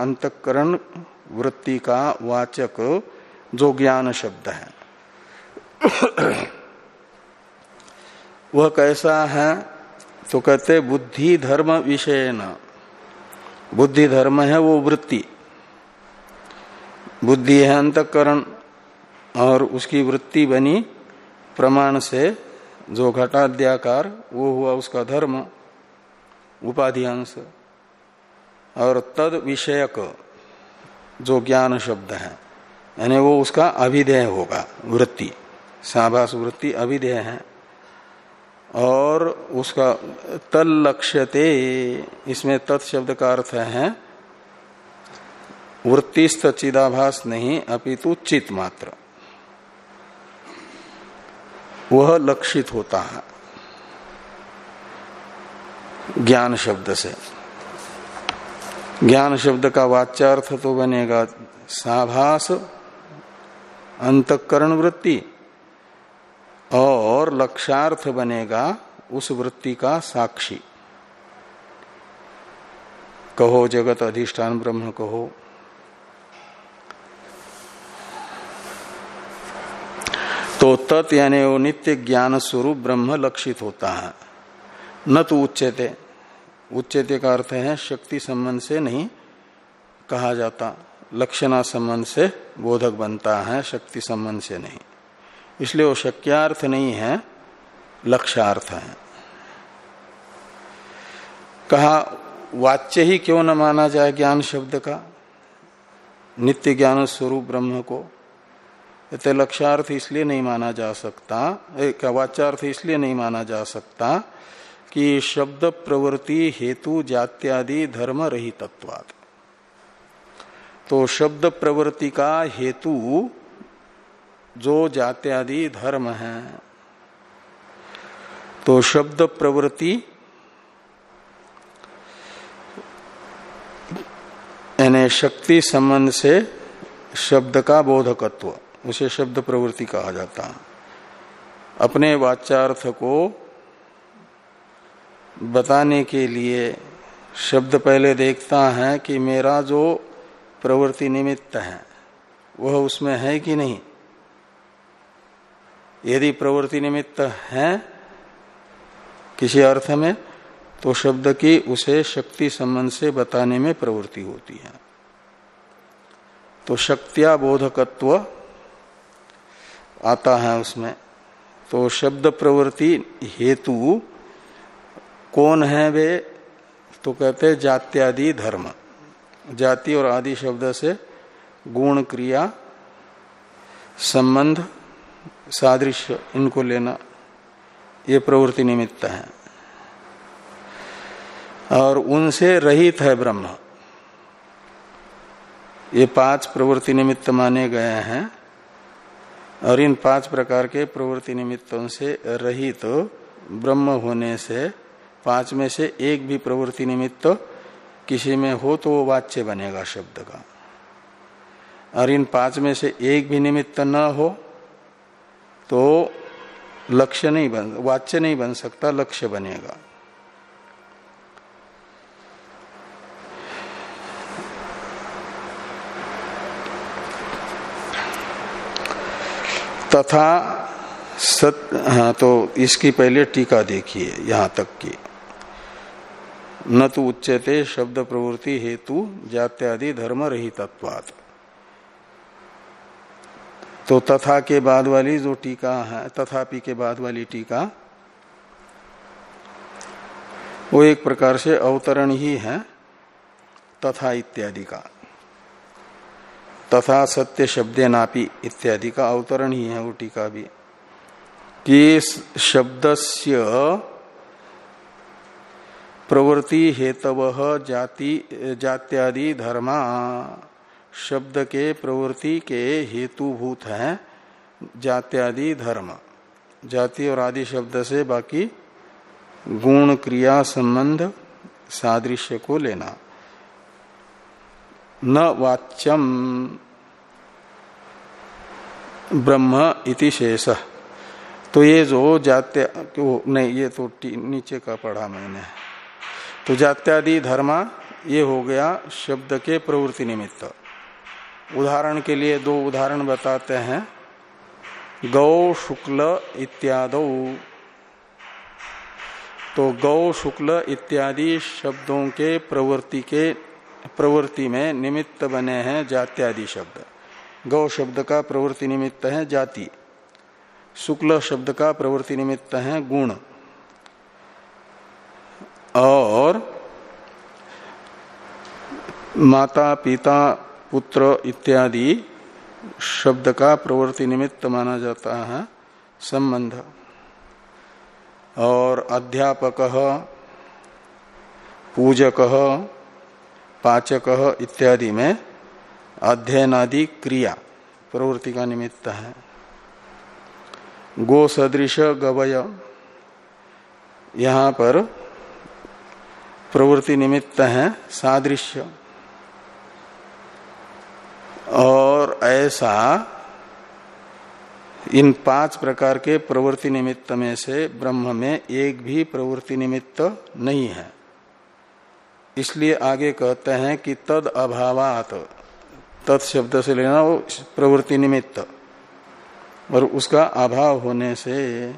अंतकरण वृत्ति का वाचक जो ज्ञान शब्द है। वह कैसा है? तो कहते बुद्धि धर्म विषय न बुद्धि धर्म है वो वृत्ति। बुद्धि है अंतकरण, और उसकी वृत्ति बनी प्रमाण से, जो घटाद्याकार, वो हुआ उसका धर्म उपाधि अंश और तद विषयक, जो ज्ञान शब्द है, यानी वो उसका अभिधेय होगा, वृत्ति। साभास वृत्ति, अभिधेय है। और उसका तल लक्ष्यते इसमें तत् शब्द का अर्थ है वृत्तिस्त चिदाभास नहीं, अपितु चित मात्र। वह लक्षित होता है, ज्ञान शब्द से। ज्ञान शब्द का वाच्यार्थ तो बनेगा, साभास, अंतकरण वृत्ति। और लक्षार्थ बनेगा उस वृत्ति का साक्षी। कहो जगत अधिष्ठान ब्रह्म कहो। तो तत् यानी वो नित्य ज्ञान स्वरूप ब्रह्म लक्षित होता है। न तो उच्चते। उच्चते का अर्थ है शक्ति संबंध से नहीं कहा जाता। लक्षणा संबंध से बोधक बनता है, शक्ति संबंध से नहीं। इसलिए वो शक्यार्थ नहीं है, लक्ष्यार्थ है। कहा, वाच्य ही क्यों न माना जाए ज्ञान शब्द का? नित्य ज्ञान स्वरूप ब्रह्म को। तो लक्ष्यार्थ इसलिए नहीं माना जा सकता क्या वाच्यार्थ इसलिए नहीं माना जा सकता कि शब्द प्रवृत्ति, हेतु, जात्यादि, धर्म रहितत्वात्। तो शब्द प्रवृत्ति का हेतु जो जात्यादि धर्म है। तो शब्द प्रवृत्ति, यानी शक्ति संबंध से शब्द का बोधकत्व, उसे शब्द प्रवृत्ति कहा जाता है। अपने वाचार्थ को बताने के लिए शब्द पहले देखता है कि मेरा जो प्रवृत्ति निमित्त है, वह उसमें है कि नहीं। यदि प्रवृत्ति निमित्त है किसी अर्थ में तो शब्द की उसे शक्ति संबंध से बताने में प्रवृत्ति होती है। तो शक्तिया बोधकत्व आता है उसमें। तो शब्द प्रवृत्ति हेतु कौन है वे? तो कहते जात्यादि धर्म। जाति और आदि शब्द से गुण क्रिया संबंध सादृश्य इनको लेना, ये प्रवृत्ति निमित्त है। और उनसे रहित है ब्रह्म। ये पाँच प्रवृत्ति निमित्त माने गए हैं, और इन पाँच प्रकार के प्रवृत्ति निमित्तों से रहित तो ब्रह्म होने से, पाँच में से एक भी प्रवृत्ति निमित्त किसी में हो तो वो वाच्य बनेगा शब्द का। और इन पाँच में से एक भी निमित्त न हो तो लक्ष्य नहीं बन, वाच्य नहीं बन सकता, लक्ष्य बनेगा। तथा सत हाँ तो इसकी पहले टीका देखिए, यहाँ तक की। न तो उच्चते शब्द प्रवृत्ति हेतु जात्यादि धर्म रहितत्वात्। तो तथा के बाद वाली जो टीका है, तथापि के बाद वाली टीका, वो एक प्रकार से अवतरण ही है, तथा इत्यादि का। तथा सत्य शब्दे नापी इत्यादि का अवतरण ही है वो टीका भी। कि शब्दस्य प्रवृत्ति हेतव जाति, जात्यादि धर्मा। शब्द के प्रवृत्ति के हेतुभूत हैं, जात्यादि धर्म। जाति और आदि शब्द से बाकी गुण, क्रिया, संबंध, सादृश्य को लेना। न वाच्यम ब्रह्म इति शेष। तो ये जो जात्य नहीं, ये तो नीचे का पढ़ा मैंने। तो जात्यादि धर्मा ये हो गया शब्द के प्रवृत्ति निमित्त। उदाहरण के लिए दो उदाहरण बताते हैं। गौ, शुक्ल, इत्याद। तो गौ, शुक्ल, इत्यादि शब्दों के प्रवृत्ति के प्रवृत्ति में निमित्त बने हैं जात्यादि शब्द। गौ शब्द का प्रवृत्ति निमित्त है जाति। शुक्ल शब्द का प्रवृत्ति निमित्त है गुण। और माता, पिता पुत्र इत्यादि शब्द का प्रवृत्ति निमित्त माना जाता है, संबंध। और अध्यापक, पूजक, पाचक इत्यादि में अध्ययन आदि क्रिया प्रवृत्ति का निमित्त है। गो सदृश गवय, यहाँ पर प्रवृत्ति निमित्त है सादृश्य। और ऐसा इन पाँच प्रकार के प्रवृत्ति निमित्त में से ब्रह्म में एक भी प्रवृत्ति निमित्त नहीं है। इसलिए आगे कहते हैं कि तद अभावात तत् शब्द से लेना वो प्रवृत्ति निमित्त। और उसका अभाव होने से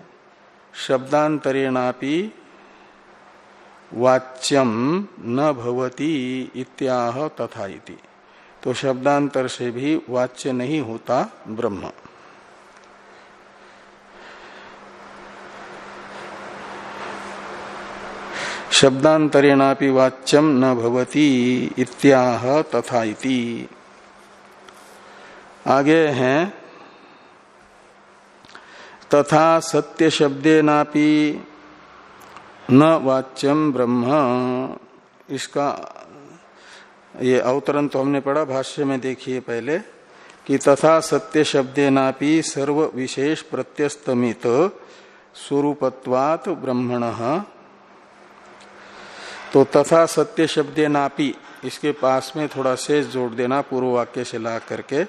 शब्दांतरेणापि वाच्यम न भवती इत्याह तथा इति। तो शब्दांतर से भी वाच्य नहीं होता ब्रह्म। शब्दांतरेणापि वाच्यम न भवती इत्याह तथा इति। आगे हैं, तथा सत्य शब्देनापि न वाच्यम ब्रह्म। इसका ये अवतरण तो हमने पढ़ा, भाष्य में देखिए पहले, कि तथा सत्य शब्देनापि सर्व विशेष प्रत्यस्तमित स्वरूपत्वात ब्रह्मण। तो तथा सत्य शब्दे नापी इसके पास में थोड़ा शेष जोड़ देना पूर्व वाक्य से ला करके।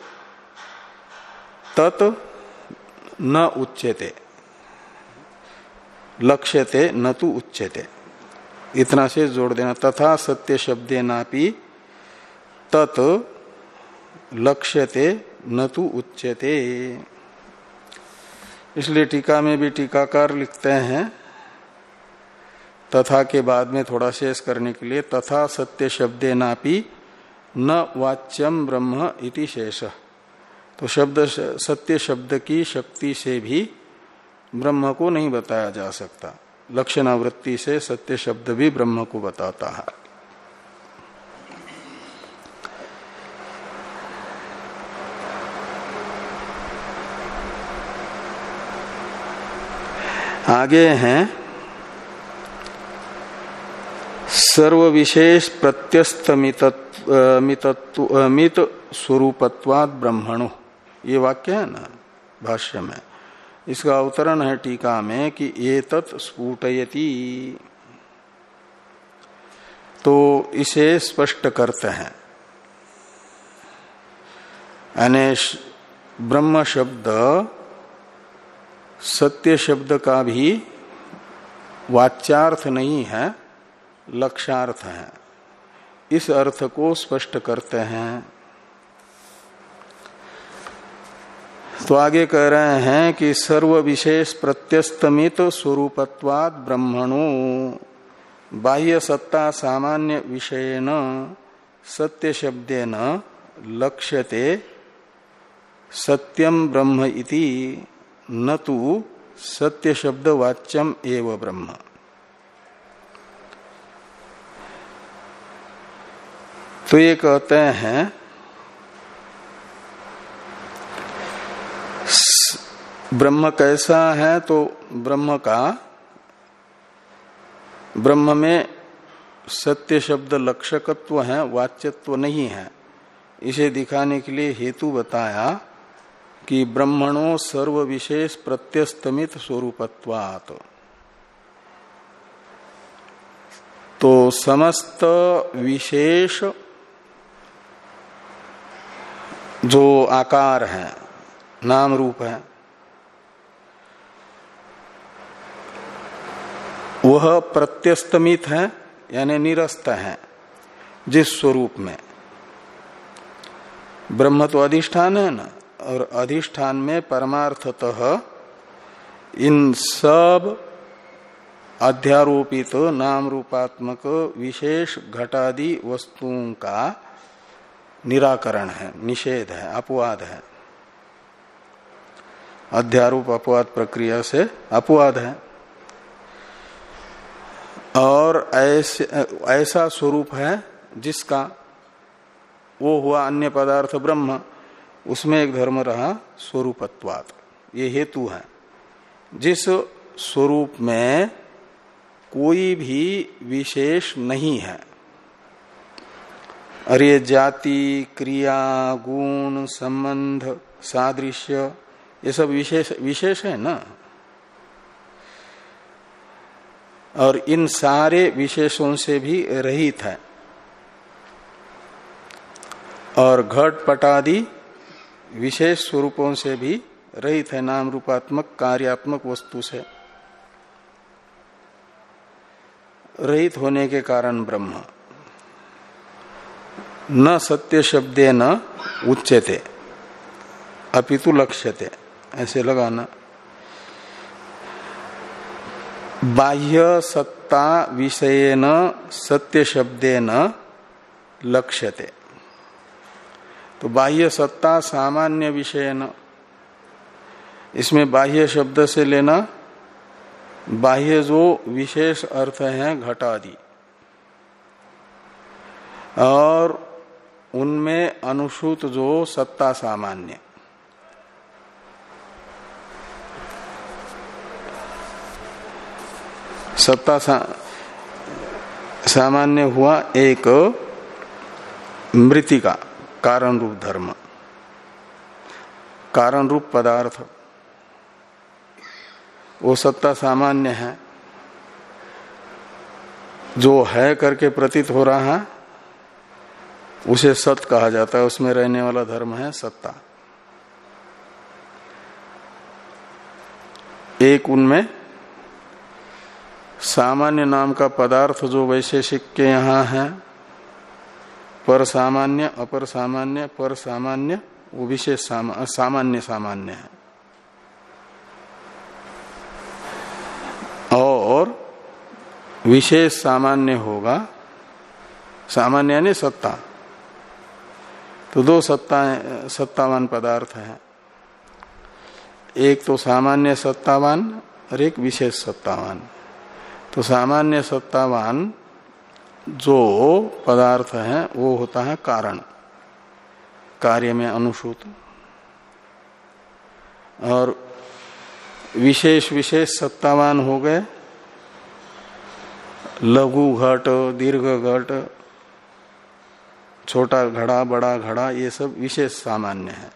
तत् न उच्चते लक्ष्यते न तो उच्चते इतना से जोड़ देना, तथा सत्य शब्दे नापी तत् लक्ष्यते, न तो उच्चते इसलिए टीका में भी टीकाकार लिखते हैं, तथा के बाद में थोड़ा शेष करने के लिए, तथा सत्य शब्दे नापी न वाच्यम ब्रह्म इति शेष। तो शब्द सत्य शब्द की शक्ति से भी ब्रह्म को नहीं बताया जा सकता। लक्षणावृत्ति से सत्य शब्द भी ब्रह्म को बताता है। आगे हैं। सर्व विशेष प्रत्यस्त मित स्वरूपत्वाद ब्रह्मणु। ये वाक्य है ना, भाष्य में। इसका अवतरण है टीका में कि ये तत्स्फुटयती तो इसे स्पष्ट करते हैं। यानी ब्रह्म शब्द सत्य शब्द का भी वाच्यार्थ नहीं है, लक्षार्थ है। इस अर्थ को स्पष्ट करते हैं। तो आगे कह रहे हैं कि सर्व विशेष प्रत्यस्तमित स्वरूपत्वाद ब्रह्मणु। बाह्य सत्ता सामान्य विषयन, सत्य शब्देन लक्ष्यते सत्यम ब्रह्म इति। न तो सत्य शब्द वाच्यम एव ब्रह्म। तो ये कहते हैं ब्रह्म कैसा है तो ब्रह्म का, ब्रह्म में सत्य शब्द लक्षकत्व है, वाच्यत्व नहीं है। इसे दिखाने के लिए हेतु बताया कि ब्रह्मणों सर्व विशेष प्रत्यस्तमित स्वरूपत्वात्। तो समस्त विशेष जो आकार है, नाम रूप है, वह प्रत्यस्तमित है, यानी निरस्त है, जिस स्वरूप में। ब्रह्म तो अधिष्ठान है ना? और अधिष्ठान में परमार्थतः इन सब अध्यारोपित तो नाम रूपात्मक विशेष घटादि वस्तुओं का निराकरण है, निषेध है, अपवाद है। अध्यारूप अपवाद प्रक्रिया से अपवाद है। और ऐसे, ऐसा स्वरूप है जिसका वो हुआ अन्य पदार्थ ब्रह्म। उसमें एक धर्म रहा स्वरूपत्वाद ये हेतु है। जिस स्वरूप में कोई भी विशेष नहीं है और ये जाति, क्रिया, गुण, संबंध, सादृश्य, ये सब विशेष विशेष है ना? और इन सारे विशेषों से भी रहित है। और घट पटादि विशेष स्वरूपों से भी रहित है, नाम रूपात्मक, कार्यात्मक वस्तु से। रहित होने के कारण ब्रह्म। न सत्य शब्दे न उच्चते अपितु लक्ष्यते, ऐसे लगाना। बाह्य सत्ता विषयन सत्य शब्देन लक्ष्यते। तो बाह्य सत्ता सामान्य विषय न। इसमें बाह्य शब्द से लेना बाह्य जो विशेष अर्थ है घटादि। और उनमें अनुसूत जो सत्ता सामान्य। सत्ता सा, सामान्य हुआ एक मृतिका। कारण रूप धर्म। कारण रूप पदार्थ। वो सत्ता सामान्य है। जो है करके प्रतीत हो रहा है, उसे सत कहा जाता है। उसमें रहने वाला धर्म है सत्ता। एक उनमें सामान्य नाम का पदार्थ जो वैशेषिक के यहाँ है पर सामान्य अपर सामान्य पर सामान्य वो विशेष सामा, सामान्य सामान्य है। और विशेष सामान्य होगा। सामान्य यानी सत्ता। तो दो सत्ता सत्तावान पदार्थ है। एक तो सामान्य सत्तावान और एक विशेष सत्तावान। तो सामान्य सत्तावान जो पदार्थ है, वो होता है कारण। कार्य में अनुसूत। और विशेष विशेष सत्तावान हो गए। लघु घट, दीर्घ घट, छोटा घड़ा, बड़ा घड़ा, ये सब विशेष सामान्य है।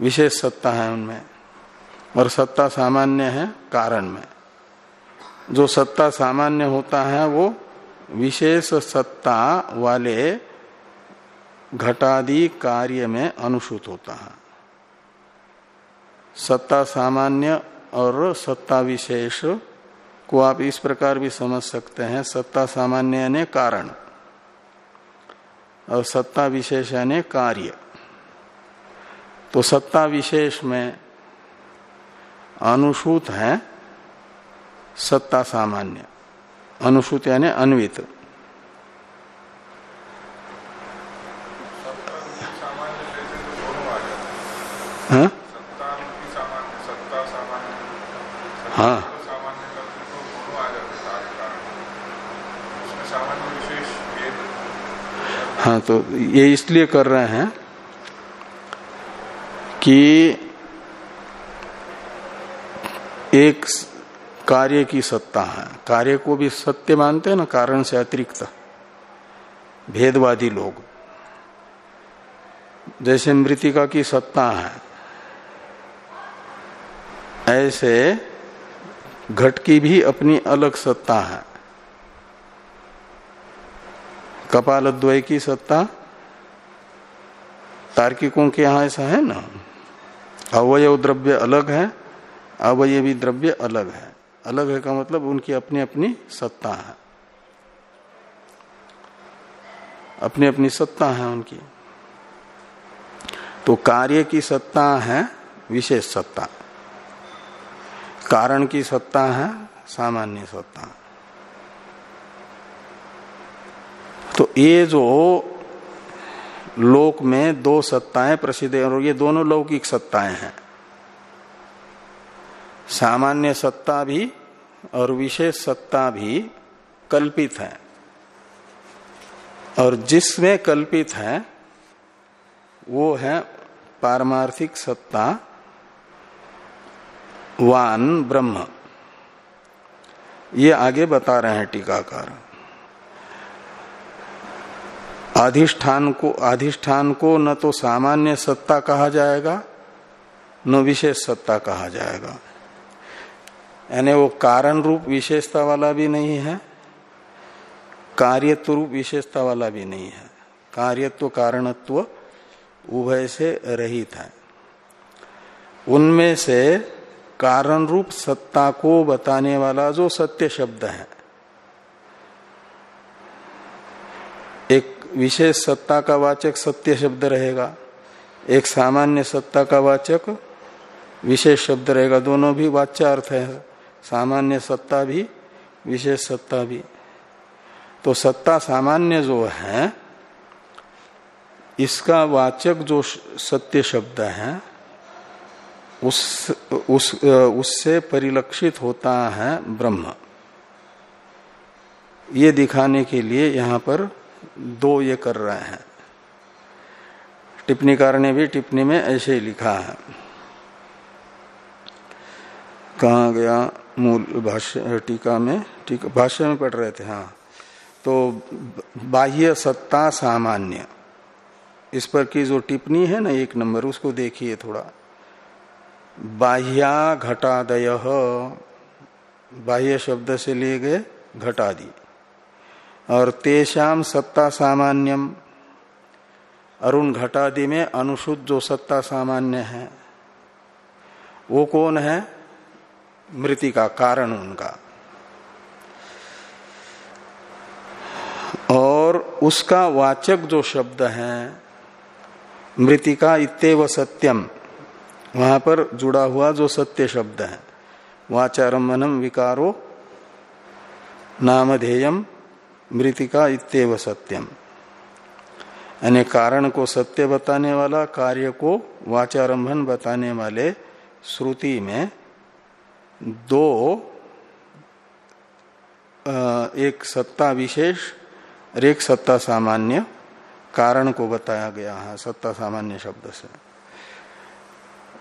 विशेष सत्ता है उनमें। और सत्ता सामान्य है कारण में। जो सत्ता सामान्य होता है वो विशेष सत्ता वाले घटादि कार्य में अनुसूत होता है। सत्ता सामान्य और सत्ता विशेष को आप इस प्रकार भी समझ सकते हैं। सत्ता सामान्य यानी कारण और सत्ता विशेष यानी कार्य। तो सत्ता विशेष में अनुसूत है। सत्ता सामान्य, अनुसूत यानी अन्वित। हाँ? हाँ। हाँ तो ये इसलिए कर रहे हैं कि एक कार्य की सत्ता है। कार्य को भी सत्य मानते हैं ना, कारण से अतिरिक्त। भेदवादी लोग। जैसे मृतिका की सत्ता है। ऐसे घट की भी अपनी अलग सत्ता है। कपाल द्वय की सत्ता। तार्किकों के यहाँ ऐसा है ना। अवयव द्रव्य अलग है, अवयवी द्रव्य अलग है। अलग है का मतलब उनकी अपनी अपनी सत्ता है। अपनी अपनी सत्ता है उनकी। तो कार्य की सत्ता है विशेष सत्ता। कारण की सत्ता है सामान्य सत्ता। तो ये जो लोक में दो सत्ताएँ प्रसिद्ध है और ये दोनों लौकिक सत्ताएँ हैं। सामान्य सत्ता भी और विशेष सत्ता भी कल्पित है। और जिसमें कल्पित है, वो है पारमार्थिक सत्ता, वान ब्रह्म। ये आगे बता रहे हैं टीकाकार। अधिष्ठान को अधिष्ठान को न तो सामान्य सत्ता कहा जाएगा, न विशेष सत्ता कहा जाएगा। यानी वो कारण रूप विशेषता वाला भी नहीं है, कार्यत्व रूप विशेषता वाला भी नहीं है। कार्यत्व, कारणत्व उभय से रहित है। उनमें से कारण रूप सत्ता को बताने वाला जो सत्य शब्द है, एक विशेष सत्ता का वाचक सत्य शब्द रहेगा, एक सामान्य सत्ता का वाचक विशेष शब्द रहेगा, दोनों भी वाच्य अर्थ है। सामान्य सत्ता भी, विशेष सत्ता भी। तो सत्ता सामान्य जो है, इसका वाचक जो सत्य शब्द है, उस उस, उससे परिलक्षित होता है ब्रह्म। ये दिखाने के लिए यहाँ पर दो ये कर रहे हैं। टिप्पणीकार ने भी टिप्पणी में ऐसे ही लिखा है। कहा गया? मूल भाष्य टीका में, टीका, भाष्य में पढ़ रहे थे हाँ। तो बाह्य सत्ता सामान्य। इस पर की जो टिप्पणी है ना, एक नंबर, उसको देखिए थोड़ा। बाह्या घटादय, बाह्य शब्द से लिए गए घटादि। और तेषाम सत्ता सामान्यम। अरुण घटादि में अनुशुद्ध जो सत्ता सामान्य है, वो कौन है? मृति का कारण उनका। और उसका वाचक जो शब्द है मृतिका इतव सत्यम, वहाँ पर जुड़ा हुआ जो सत्य शब्द है, वाचारम्भनम विकारो नामधेयम मृतिका इतव सत्यम। यानी कारण को सत्य बताने वाला, कार्य को वाचारंभन बताने वाले श्रुति में दो एक सत्ता विशेष, और एक सत्ता सामान्य कारण को बताया गया है, सत्ता सामान्य शब्द से।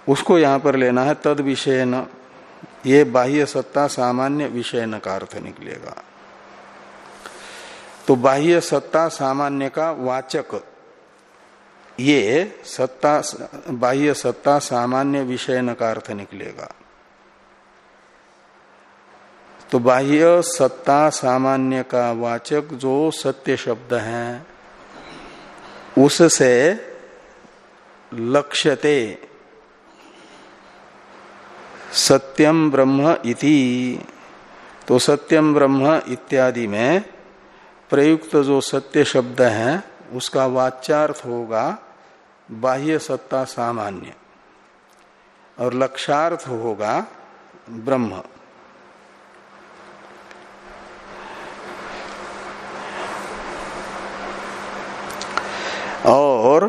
उसको यहाँ पर लेना है तद विषय न। ये बाह्य सत्ता सामान्य विषय न का अर्थ निकलेगा। तो बाह्य सत्ता सामान्य का वाचक, ये सत्ता, बाह्य सत्ता सामान्य विषय न का अर्थ निकलेगा। तो बाह्य सत्ता सामान्य का वाचक जो सत्य शब्द है, उससे लक्ष्यते। सत्यम ब्रह्म इति। तो सत्यम ब्रह्म इत्यादि में प्रयुक्त जो सत्य शब्द है, उसका वाच्यार्थ होगा बाह्य सत्ता सामान्य। और लक्षार्थ होगा ब्रह्म। और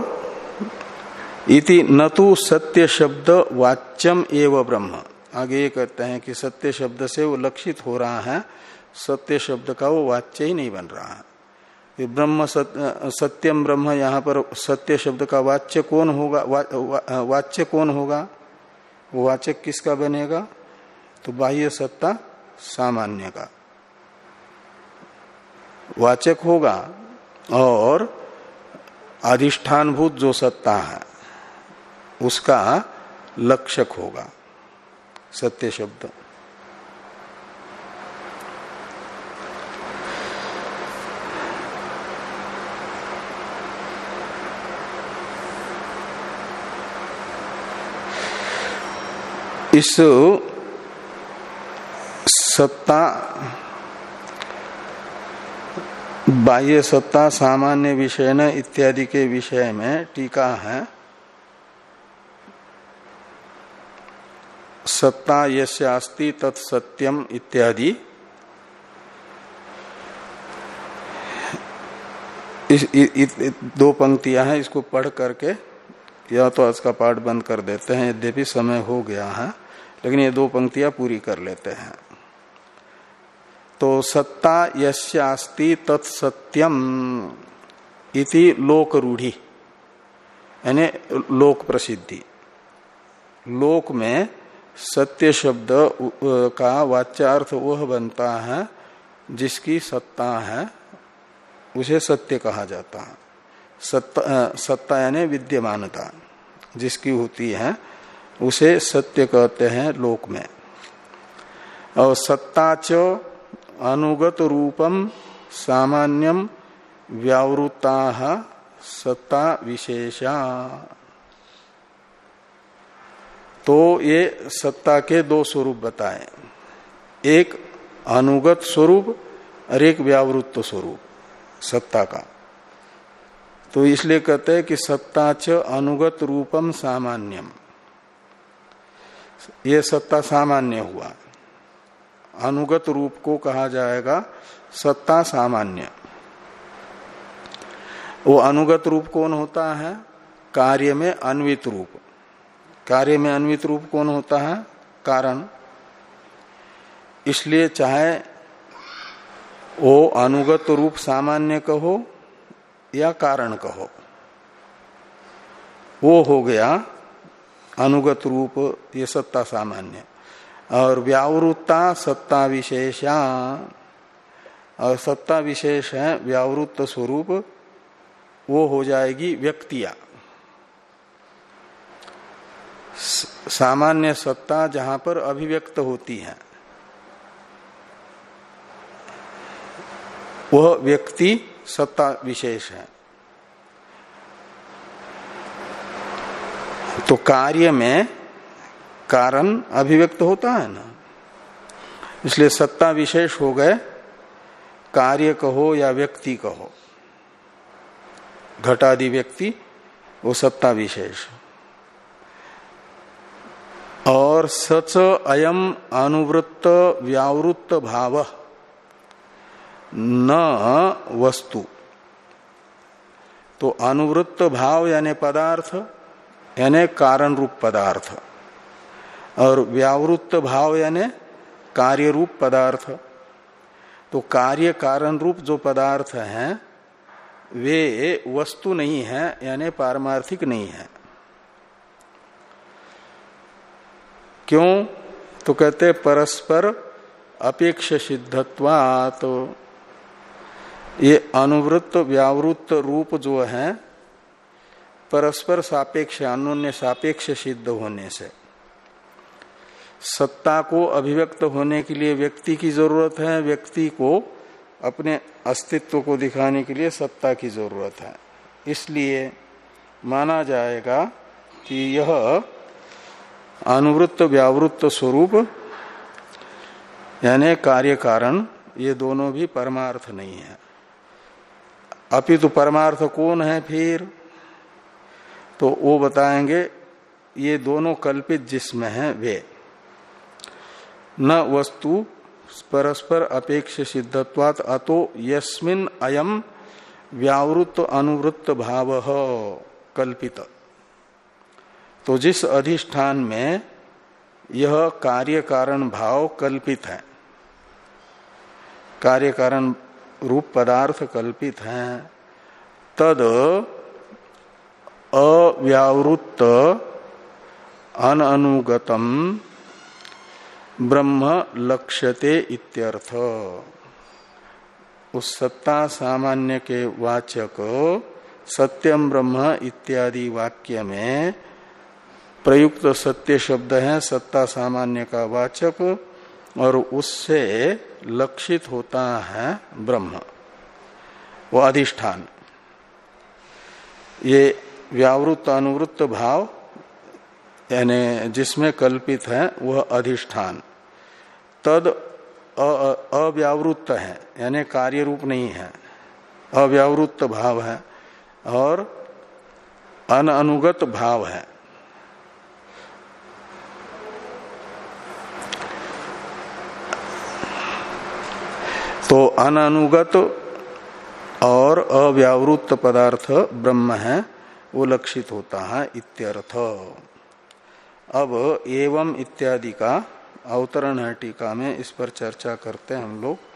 इति न तो सत्य शब्द वाच्यम एव ब्रह्म। आगे ये कहते हैं कि सत्य शब्द से वो लक्षित हो रहा है सत्य शब्द का वो वाच्य ही नहीं बन रहा है। ब्रह्म सत्यम ब्रह्म यहाँ पर सत्य शब्द का वाच्य कौन होगा? वा, वा, वाच्य कौन होगा? वो वाचक किसका बनेगा? तो बाह्य सत्ता सामान्य का। वाचक होगा और अधिष्ठानभूत जो सत्ता है उसका लक्षक होगा। सत्य शब्द। इस सत्ता बाह्य सत्ता सामान्य विषय न इत्यादि के विषय में टीका है। सत्ता यस्य अस्ति तत्सत्यम इत्यादि। इस, इस, इस दो पंक्तियाँ हैं इसको पढ़ करके या तो आज का पाठ बंद कर देते हैं यद्यपि समय हो गया है लेकिन ये दो पंक्तियाँ पूरी कर लेते हैं। तो सत्ता यस्यास्ति तत्सत्यम इति लोक रूढ़ी यानी लोक प्रसिद्धि लोक में सत्य शब्द का वाच्यार्थ वह बनता है, जिसकी सत्ता है, उसे सत्य कहा जाता है। सत्ता सत्ता यानी विद्यमानता, जिसकी होती है, उसे सत्य कहते हैं लोक में। और सत्ता च अनुगत रूपम सामान्यम व्यावृत्ता सत्ता विशेषा। तो ये सत्ता के दो स्वरूप बताए। एक अनुगत स्वरूप, और एक व्यावृत्त स्वरूप, सत्ता का। तो इसलिए कहते हैं कि सत्ता च अनुगत रूपम सामान्यम ये सत्ता सामान्य हुआ। अनुगत रूप को कहा जाएगा सत्ता सामान्य। वो अनुगत रूप कौन होता है? कार्य में अन्वित रूप। कार्य में अन्वित रूप कौन होता है? कारण। इसलिए चाहे वो अनुगत रूप सामान्य कहो या कारण कहो, वो हो गया अनुगत रूप, ये सत्ता सामान्य। और व्यावृत्ता सत्ता विशेषा और सत्ता विशेष है, व्यावृत्त स्वरूप, वो हो जाएगी व्यक्तिया। सामान्य सत्ता जहाँ पर अभिव्यक्त होती है। वह व्यक्ति सत्ता विशेष है। तो कार्य में कारण अभिव्यक्त होता है ना। इसलिए सत्ता विशेष हो गए, कार्य कहो या व्यक्ति कहो। घटादि व्यक्ति, वो सत्ता विशेष। और सच अयम अनुवृत्त व्यावृत्त भाव, न वस्तु। तो अनुवृत्त भाव यानी पदार्थ, यानी कारण रूप पदार्थ। और व्यावृत्त भाव यानी कार्य रूप पदार्थ। तो कार्य कारण रूप जो पदार्थ हैं, वे वस्तु नहीं है, यानी पारमार्थिक नहीं है। क्यों? तो कहते परस्पर अपेक्ष सिद्धत्वात तो ये अनुवृत्त, व्यावृत्त रूप जो है, परस्पर सापेक्ष अन्य सापेक्ष सिद्ध होने से। सत्ता को अभिव्यक्त होने के लिए व्यक्ति की ज़रूरत है, व्यक्ति को अपने अस्तित्व को दिखाने के लिए सत्ता की ज़रूरत है। इसलिए माना जाएगा कि यह अनुवृत्त व्यावृत्त स्वरूप, यानी कार्य कारण, ये दोनों भी परमार्थ नहीं है। अपितु तो परमार्थ कौन है फिर? तो वो बताएँगे, ये दोनों कल्पित जिसमें है वे। न वस्तु परस्पर अपेक्ष सिद्धत्वात अतो यस्मिन अयम व्यावृत्त अनुवृत्त भाव कल्पित। तो जिस अधिष्ठान में यह कार्य कारण भाव कल्पित है कार्य कारण रूप पदार्थ कल्पित है, तद अव्यावृत्त अननुगतम ब्रह्म लक्ष्यते इत्यर्थ। उस सत्ता सामान्य के वाचक सत्यम ब्रह्म इत्यादि वाक्य में प्रयुक्त सत्य शब्द है, सत्ता सामान्य का वाचक, और उससे लक्षित होता है ब्रह्म। वो अधिष्ठान। ये व्यावृत्त अनुवृत्त भाव, यानी जिसमें कल्पित है, वह अधिष्ठान। तद अव्यावृत्त है, यानी कार्य रूप नहीं है। अव्यावृत्त भाव है और अनअनुगत भाव है। तो अनानुगत और अव्यावृत्त पदार्थ ब्रह्म है, वो लक्षित होता है इत्यर्थ। अब एवं इत्यादि का अवतरण है टीका में इस पर चर्चा करते हैं हम लोग।